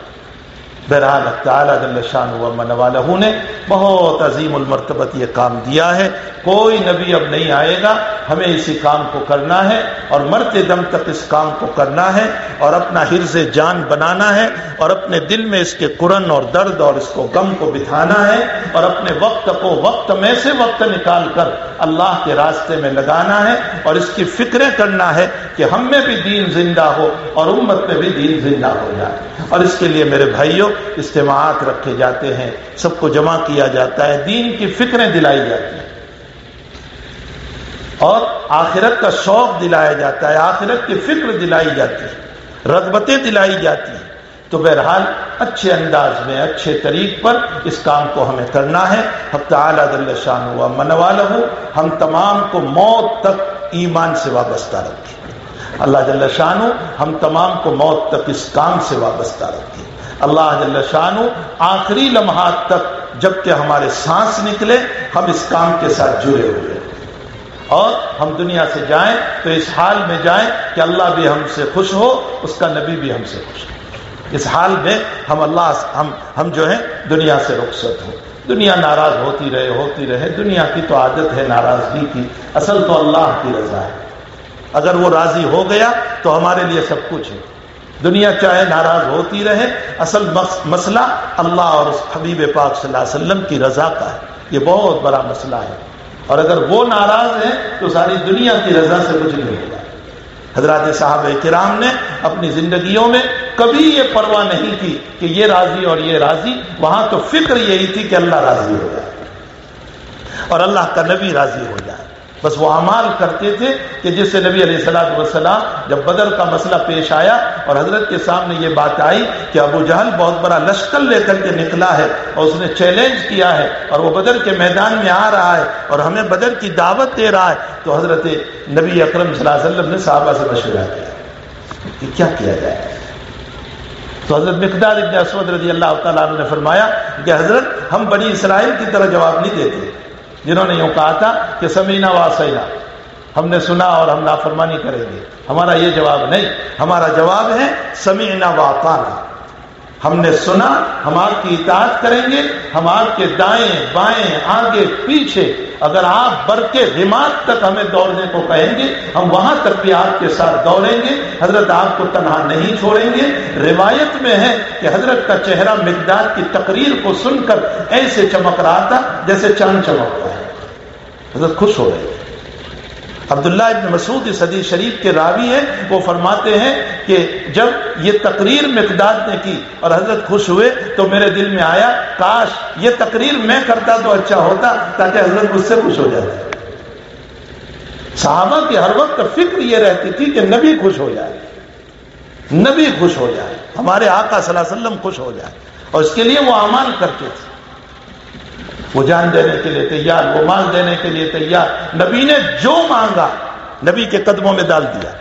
بہرحال تعالیٰ شان و من والہ نے بہت عظیم المرتبت یہ کام دیا ہے۔ کوئی نبی اب نہیں آئے گا، ہمیں اسی کام کو کرنا ہے اور مرتے دم تک اس کام کو کرنا ہے اور اپنا حرز جان بنانا ہے اور اپنے دل میں اس کے قرن اور درد اور اس کو غم کو بٹھانا ہے اور اپنے وقت کو وقت میں سے وقت نکال کر اللہ کے راستے میں لگانا ہے اور اس کی فکریں کرنا ہے کہ ہم میں بھی دین زندہ ہو اور امت میں بھی دین زندہ ہو جائے۔ اور اس کے لیے میرے بھائیوں اجتماعات رکھے جاتے ہیں، سب کو جمع کیا جاتا ہے، دین کی فکریں دلائی جاتی ہیں۔ اور آخرت کا شوق دلایا جاتا ہے، آخرت کی فکر دلائی جاتی ہے، رغبتیں دلائی جاتی ہیں۔ تو بہرحال اچھے انداز میں، اچھے طریق پر اس کام کو ہمیں کرنا ہے۔ حق تعالیٰ شان ہوا منوال ہو ہم تمام کو موت تک ایمان سے وابستہ رکھیں۔ اللہ جل شانو ہم تمام کو موت تک اس کام سے وابستہ رکھیں۔ اللہ جل شانو آخری لمحات تک جبکہ ہمارے سانس نکلے، ہم اس کام کے ساتھ جڑے ہوئے اور ہم دنیا سے جائیں تو اس حال میں جائیں کہ اللہ بھی ہم سے خوش ہو، اس کا نبی بھی ہم سے خوش ہو۔ اس حال میں ہم اللہ، ہم ہم جو ہیں، دنیا سے رخصت ہوں۔ دنیا ناراض ہوتی رہے ہوتی رہے۔ دنیا کی تو عادت ہے ناراضگی کی، اصل تو اللہ کی رضا ہے۔ اگر وہ راضی ہو گیا تو ہمارے لیے سب کچھ ہے۔ دنیا چاہے ناراض ہوتی رہے، اصل مسئلہ اللہ اور اس حبیب پاک صلی اللہ علیہ وسلم کی رضا کا ہے۔ یہ بہت بڑا مسئلہ ہے۔ اور اگر وہ ناراض ہے تو ساری دنیا کی رضا سے کچھ نہیں ہوگا حضرات صاحب کرام نے اپنی زندگیوں میں کبھی یہ پرواہ نہیں کی کہ یہ راضی اور یہ راضی، وہاں تو فکر یہی تھی کہ اللہ راضی ہو جائے۔ اور اللہ کا نبی راضی ہو جائے۔ بس وہ امال کرتے تھے کہ جس سے نبی علیہ السلام وسلام جب بدر کا مسئلہ پیش آیا اور حضرت کے سامنے یہ بات آئی کہ ابو جہل بہت بڑا لشکر لے کر کے نکلا ہے اور اس نے چیلنج کیا ہے اور وہ بدر کے میدان میں آ رہا ہے اور ہمیں بدر کی دعوت دے رہا ہے تو حضرت نبی اکرم صلی اللہ علیہ وسلم نے صحابہ سے مشورہ کیا کہ کیا کیا جائے؟ تو حضرت مقدار ابن اسود رضی اللہ تعالیٰ نے فرمایا کہ حضرت ہم بنی اسرائیل کی طرح جواب نہیں دیتے جنہوں نے یوں کہا تھا کہ سمینا واسینا، ہم نے سنا اور ہم نافرمانی کریں گے۔ ہمارا یہ جواب نہیں، ہمارا جواب ہے سمینا واپانا ہم نے سنا، ہم آپ کی اطاعت کریں گے، ہم آپ کے دائیں، بائیں، آگے، پیچھے، اگر آپ بر کے رماعت تک ہمیں دوڑنے کو کہیں گے، ہم وہاں تک بھی آپ کے ساتھ دوڑیں گے، حضرت آپ کو تنہا نہیں چھوڑیں گے۔ روایت میں ہے کہ حضرت کا چہرہ مقدار کی تقریر کو سن کر ایسے چمک رہا تھا جیسے چاند چمک رہا ہے۔ حضرت خوش ہو رہے عبداللہ ابن مسعود اس حدیث شریف کے راوی ہیں، وہ فرماتے ہیں کہ جب یہ تقریر مقداد نے کی اور حضرت خوش ہوئے تو میرے دل میں آیا، کاش یہ تقریر میں کرتا تو اچھا ہوتا تاکہ حضرت مجھ سے خوش ہو جاتے۔ صحابہ کی ہر وقت فکر یہ رہتی تھی کہ نبی خوش ہو جائے۔ نبی خوش ہو جائے۔ ہمارے آقا صلی اللہ علیہ وسلم خوش ہو جائے۔ اور اس کے لیے وہ امان کرتے تھے۔ وہ جان دینے کے لیے تیار، وہ مال دینے کے لیے تیار۔ نبی نے جو مانگا، نبی کے قدموں میں ڈال دیا۔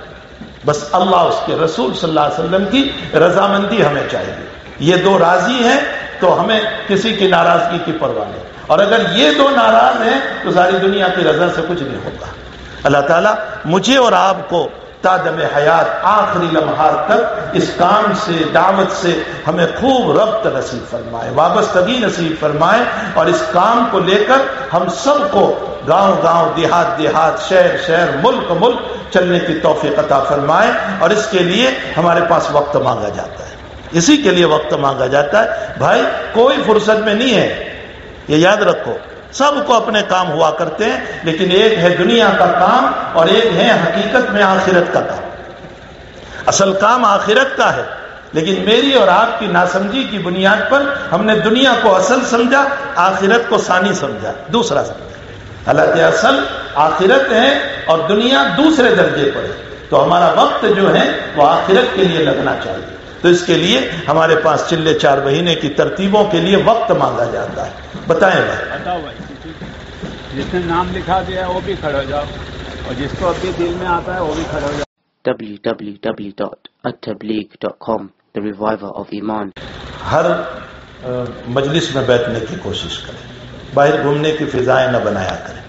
بس اللہ اس کے رسول صلی اللہ علیہ وسلم کی رضامندی ہمیں چاہیے۔ یہ دو راضی ہیں تو ہمیں کسی کی ناراضگی کی پرواہ نہیں۔ اور اگر یہ دو ناراض ہیں تو ساری دنیا کی رضا سے کچھ نہیں ہوگا اللہ تعالیٰ مجھے اور آپ کو دم حیات آخری لمحات تک اس کام سے، دعوت سے ہمیں خوب ربط نصیب فرمائے، وابستگی نصیب فرمائے اور اس کام کو لے کر ہم سب کو گاؤں گاؤں، دیہات دیہات، شہر شہر، ملک ملک چلنے کی توفیق عطا فرمائے اور اس کے لیے ہمارے پاس وقت مانگا جاتا ہے۔ اسی کے لیے وقت مانگا جاتا ہے۔ بھائی، کوئی فرصت میں نہیں ہے، یہ یاد رکھو۔ سب کو اپنے کام ہوا کرتے ہیں، لیکن ایک ہے دنیا کا کام اور ایک ہے حقیقت میں آخرت کا کام۔ اصل کام آخرت کا ہے، لیکن میری اور آپ کی ناسمجھی کی بنیاد پر ہم نے دنیا کو اصل سمجھا، آخرت کو ثانی سمجھا، دوسرا سمجھا۔ اللہ کے اصل آخرت ہے اور دنیا دوسرے درجے پر ہے۔ تو ہمارا وقت جو ہے، وہ آخرت کے لیے لگنا چاہیے۔ تو اس کے لیے ہمارے پاس چلے چار مہینے کی ترتیبوں کے لیے وقت مانگا جاتا ہے۔ بتائیں بھائی۔ جس نے نام لکھا دیا وہ بھی کھڑے ہو جاؤ۔ اور جس کو ابھی دل میں آتا ہے وہ بھی کھڑے ہو جاؤ۔ www.attableek.com The Reviver of Iman ہر مجلس میں بیٹھنے کی کوشش کریں۔ باہر گھومنے کی فضائیں نہ بنایا کریں۔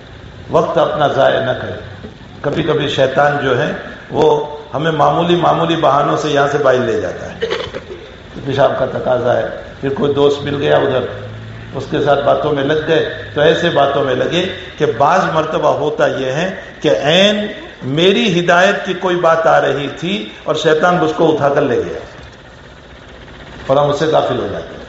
وقت اپنا ضائع نہ کریں۔ کبھی کبھی شیطان جو ہے وہ ہمیں معمولی معمولی بہانوں سے یہاں سے باہر لے جاتا ہے۔ پیشاب کا تقاضا ہے۔ پھر کوئی دوست مل گیا ادھر، اس کے ساتھ باتوں میں لگ گئے۔ تو ایسے باتوں میں لگے کہ بعض مرتبہ ہوتا یہ ہے کہ عین میری ہدایت کی کوئی بات آ رہی تھی اور شیطان اس کو اٹھا کر لے گیا اور ہم اس سے داخل ہو جاتے ہیں۔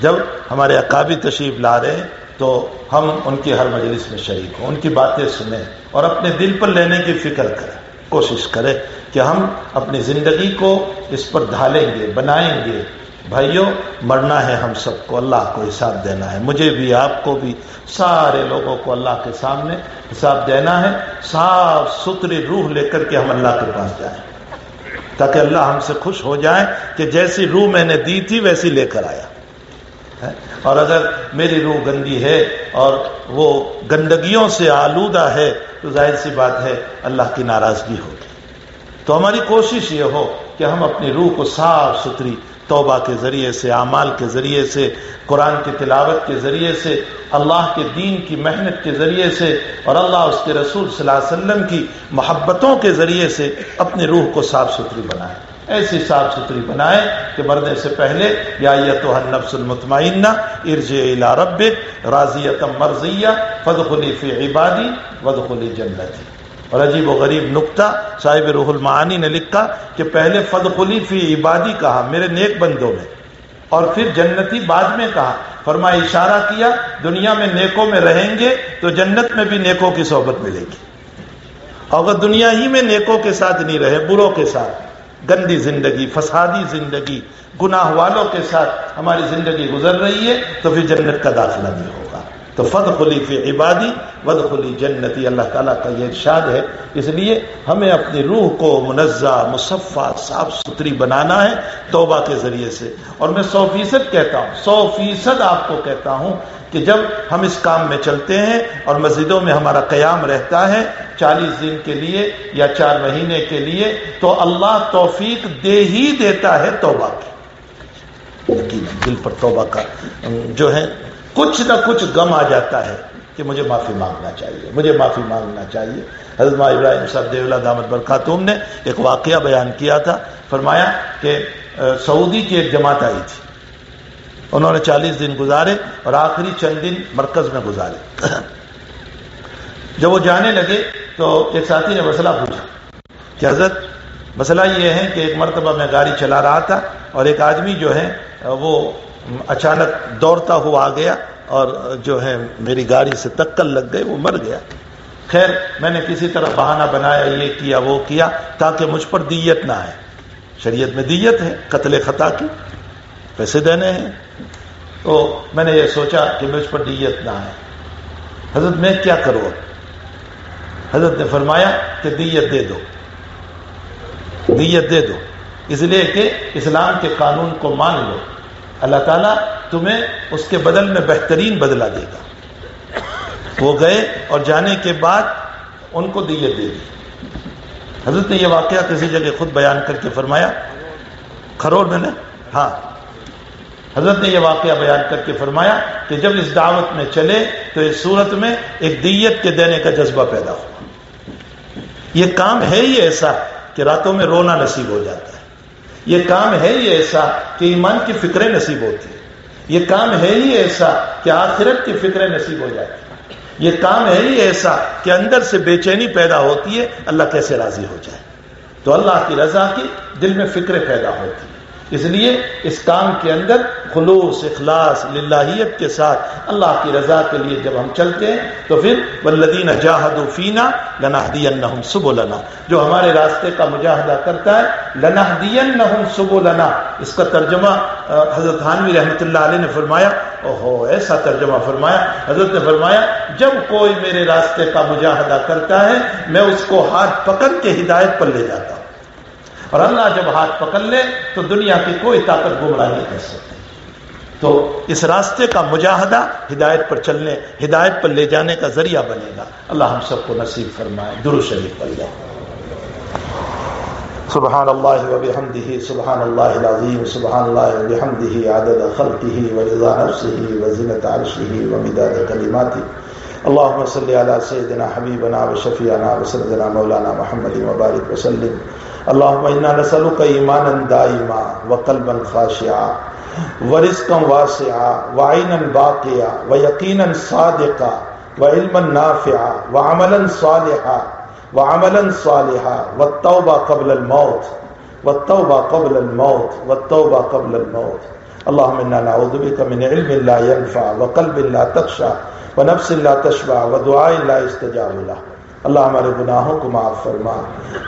جب ہمارے اقابی تشریف لا رہے تو ہم ان کی ہر مجلس میں شریک ہوں، ان کی باتیں سنیں اور اپنے دل پر لینے کی فکر کریں۔ کوشش کریں کہ ہم اپنی زندگی کو اس پر ڈھالیں گے، بنائیں گے۔ بھائیوں مرنا ہے ہم سب کو، اللہ کو حساب دینا ہے۔ مجھے بھی، آپ کو بھی، سارے لوگوں کو اللہ کے سامنے حساب دینا ہے۔ صاف ستھری روح لے کر کے ہم اللہ کے پاس جائیں۔ تاکہ اللہ ہم سے خوش ہو جائے کہ جیسی روح میں نے دی تھی، ویسی لے کر آیا۔ اور اگر میری روح گندی ہے اور وہ گندگیوں سے آلودہ ہے، تو ظاہر سی بات ہے، اللہ کی ناراضگی ہوگی۔ تو ہماری کوشش یہ ہو کہ ہم اپنی روح کو صاف ستھری، توبہ کے ذریعے سے، اعمال کے ذریعے سے، قرآن کی تلاوت کے ذریعے سے، اللہ کے دین کی محنت کے ذریعے سے، اور اللہ اس کے رسول صلی اللہ علیہ وسلم کی محبتوں کے ذریعے سے اپنی روح کو صاف ستھری بنائیں ایسی صاف ستھری بنائے کہ مرنے سے پہلے یا تو نفس المطمئنہ ارج الا رب راضیت مرضیہ فدخلی فی عبادی ود خلی جنتی۔ اور عجیب و غریب نقطہ صاحب روح المعانی نے لکھا کہ پہلے فدخلی فی عبادی کہا میرے نیک بندوں میں اور پھر جنتی بعد میں کہا۔ فرما اشارہ کیا، دنیا میں نیکوں میں رہیں گے تو جنت میں بھی نیکوں کی صحبت ملے گی۔ اگر دنیا ہی میں نیکوں کے ساتھ نہیں رہے، بروں کے ساتھ گندی زندگی، فسادی زندگی، گناہ والوں کے ساتھ ہماری زندگی گزر رہی ہے، تو پھر جنت کا داخلہ نہیں ہوگا۔ تو فد خلی فی عبادی ود خلی جنتی، اللہ تعالیٰ کا یہ ارشاد ہے۔ اس لیے ہمیں اپنی روح کو منزہ، مصفہ، صاف ستھری بنانا ہے، توبہ کے ذریعے سے۔ اور میں سو فیصد کہتا ہوں، سو فیصد آپ کو کہتا ہوں کہ جب ہم اس کام میں چلتے ہیں اور مسجدوں میں ہمارا قیام رہتا ہے چالیس دن کے لیے یا چار مہینے کے لیے، تو اللہ توفیق دے ہی دیتا ہے توبہ کی۔ دل پر توبہ کا جو ہے، کچھ نہ کچھ غم آ جاتا ہے کہ مجھے معافی مانگنا چاہیے، مجھے معافی مانگنا چاہیے۔ حضرت ابراہیم صاحب دیولہ دامت بر خاتون نے ایک واقعہ بیان کیا تھا، فرمایا کہ سعودی کی ایک جماعت آئی تھی۔ انہوں نے چالیس دن گزارے اور آخری چند دن مرکز میں گزارے جب وہ جانے لگے تو ایک ساتھی نے مسئلہ پوچھا کہ حضرت، مسئلہ یہ ہے کہ ایک مرتبہ میں گاڑی چلا رہا تھا اور ایک آدمی جو ہے، وہ اچانک دوڑتا ہوا آ گیا اور جو ہے میری گاڑی سے تکل لگ گئے وہ مر گیا۔ خیر، میں نے کسی طرح بہانہ بنایا، یہ کیا، وہ کیا، تاکہ مجھ پر دیت نہ آئے۔ شریعت میں دیت ہے، قتل خطا کی۔ پیسے دینے ہیں۔ تو میں نے یہ سوچا کہ مجھ پر دیت نہ آئے۔ حضرت میں کیا کروں؟ حضرت نے فرمایا کہ دیت دے دو۔ دیت دے دو۔ اس لیے کہ اسلام کے قانون کو مان لو۔ اللہ تعالیٰ تمہیں اس کے بدل میں بہترین بدلا دے گا۔ وہ گئے اور جانے کے بعد ان کو دیت دے دی۔ حضرت نے یہ واقعہ کسی جگہ خود بیان کر کے فرمایا۔ کھرور میں نے؟ ہاں۔ حضرت نے یہ واقعہ بیان کر کے فرمایا کہ جب اس دعوت میں چلے تو اس صورت میں ایک دیت کے دینے کا جذبہ پیدا ہوا یہ کام ہے ہی ایسا کہ راتوں میں رونا نصیب ہو جاتا ہے۔ یہ کام ہے ہی ایسا کہ ایمان کی فکریں نصیب ہوتی ہے یہ کام ہے ہی ایسا کہ آخرت کی فکریں نصیب ہو جاتی ہیں۔ یہ کام ہے ہی ایسا کہ اندر سے بے چینی پیدا ہوتی ہے، اللہ کیسے راضی ہو جائے؟ تو اللہ کی رضا کی دل میں فکریں پیدا ہوتی ہیں۔ اس لیے اس کام کے اندر خلوص، اخلاص، للہیت کے ساتھ اللہ کی رضا کے لیے جب ہم چلتے ہیں، تو پھر ولدین جاہد فینا لنا دین سب لنا جو ہمارے راستے کا مجاہدہ کرتا ہے لنا دین سب لنا اس کا ترجمہ حضرت حانوی رحمۃ اللہ علیہ نے فرمایا، اوہو، ایسا ترجمہ فرمایا۔ حضرت نے فرمایا، جب کوئی میرے راستے کا مجاہدہ کرتا ہے، میں اس کو ہاتھ پکڑ کے ہدایت پر لے جاتا ہوں۔ اور اللہ جب ہاتھ پکڑ لے تو دنیا کی کوئی طاقت گمراہ نہیں کر سکتی۔ تو اس راستے کا مجاہدہ ہدایت پر چلنے، ہدایت پر لے جانے کا ذریعہ بنے گا۔ اللہ ہم سب کو نصیب فرمائے درو شریف اللہ سبحان اللہ وبحمده سبحان اللہ العظیم، سبحان اللہ وبحمده عدد خلقه ورضا نفسه وزنة عرشه ومداد كلماته اللهم صل على سيدنا حبيبنا وشفيعنا وسندنا مولانا محمد وبارك وسلم اللهم انا نسالك ايمانا دائما وقلبا خاشعا ورزقا واسعا وعينا باقيا ويقينا صادقا وعلما نافعا وعملا صالحا وعملا صالحا والتوبه قبل الموت والتوبه قبل الموت والتوبه قبل الموت اللهم انا نعوذ بك من علم لا ينفع وقلب لا تخشى ونفس لا تشبع ودعاء لا استجاب له اللہ ہمارے گناہوں کو معاف فرما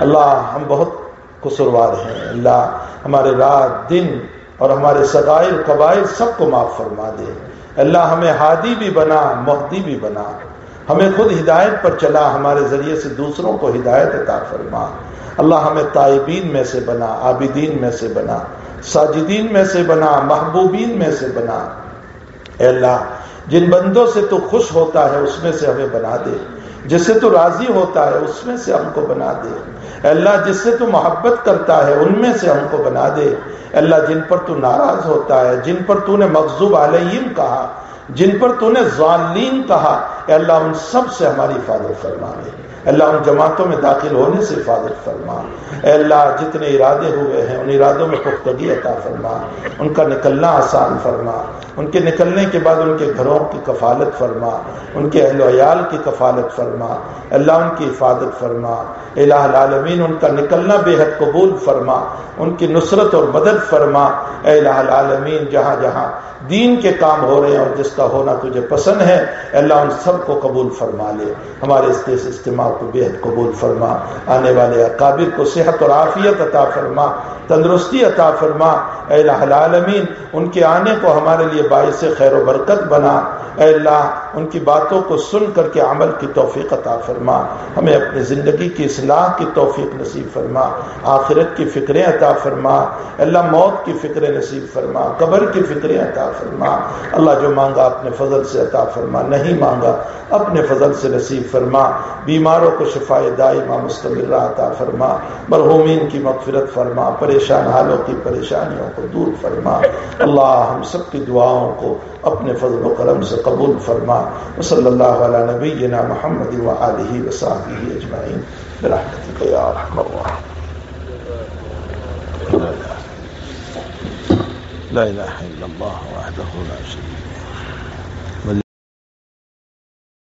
اللہ ہم بہت قصروار ہیں۔ اللہ ہمارے رات، دن اور ہمارے سگائل قبائل سب کو معاف فرما دے۔ اللہ ہمیں ہادی بھی بنا، مہدی بھی بنا۔ ہمیں خود ہدایت پر چلا، ہمارے ذریعے سے دوسروں کو ہدایت عطا فرما۔ اللہ ہمیں طائبین میں سے بنا، عابدین میں سے بنا۔ ساجدین میں سے بنا، محبوبین میں سے بنا۔ اے اللہ، جن بندوں سے تو خوش ہوتا ہے، اس میں سے ہمیں بنا دے۔ جس سے تو راضی ہوتا ہے، اس میں سے ہم کو بنا دے۔ اللہ جس سے تو محبت کرتا ہے، ان میں سے ہم کو بنا دے۔ اللہ جن پر تو ناراض ہوتا ہے، جن پر تو نے مغزوب علیہم کہا، جن پر تو نے ظالین کہا، اے اللہ ان سب سے ہماری حفاظت فرما دے۔ اللہ ان جماعتوں میں داخل ہونے سے حفاظت فرما۔ اے اللہ، جتنے ارادے ہوئے ہیں، ان ارادوں میں پختگی عطا فرما۔ ان کا نکلنا آسان فرما۔ ان کے نکلنے کے بعد ان کے گھروں کی کفالت فرما۔ ان کے اہل و عیال کی کفالت فرما۔ اللہ ان کی حفاظت فرما۔ الہ العالمین، ان کا نکلنا بے حد قبول فرما۔ ان کی نصرت اور مدد فرما۔ اے الہ العالمین، جہاں جہاں دین کے کام ہو رہے ہیں اور جس کا ہونا تجھے پسند ہے اللہ ان سب کو قبول فرما لے۔ ہمارے اس اجتماع کو قبول فرما۔ آنے والے اقابر کو صحت اور عافیت عطا فرما، تندرستی عطا فرما۔ اے الہ العالمین، ان کے آنے کو ہمارے لیے باعث خیر و برکت بنا۔ اے اللہ، ان کی باتوں کو سن کر کے عمل کی توفیق عطا فرما۔ ہمیں اپنی زندگی کی اصلاح کی توفیق نصیب فرما۔ آخرت کی فکریں عطا فرما۔ اللہ، موت کی فکریں نصیب فرما۔ قبر کی فکریں عطا فرما۔ اللہ، جو مانگا اپنے فضل سے عطا فرما، نہیں مانگا اپنے فضل سے نصیب فرما۔ بیماروں بیماروں کو شفا دائمہ مستمر عطا فرما، مرحومین کی مغفرت فرما، پریشان حالوں کی پریشانیوں کو دور فرما۔ اللہ ہم سب کی دعاؤں کو اپنے فضل و کرم سے قبول فرما۔ صلی اللہ علیہ نبینا محمد و علیہ وصحبہ اجمعین۔ برحمتک یا رحم اللہ لا الہ الا اللہ وحدہ لا شریک۔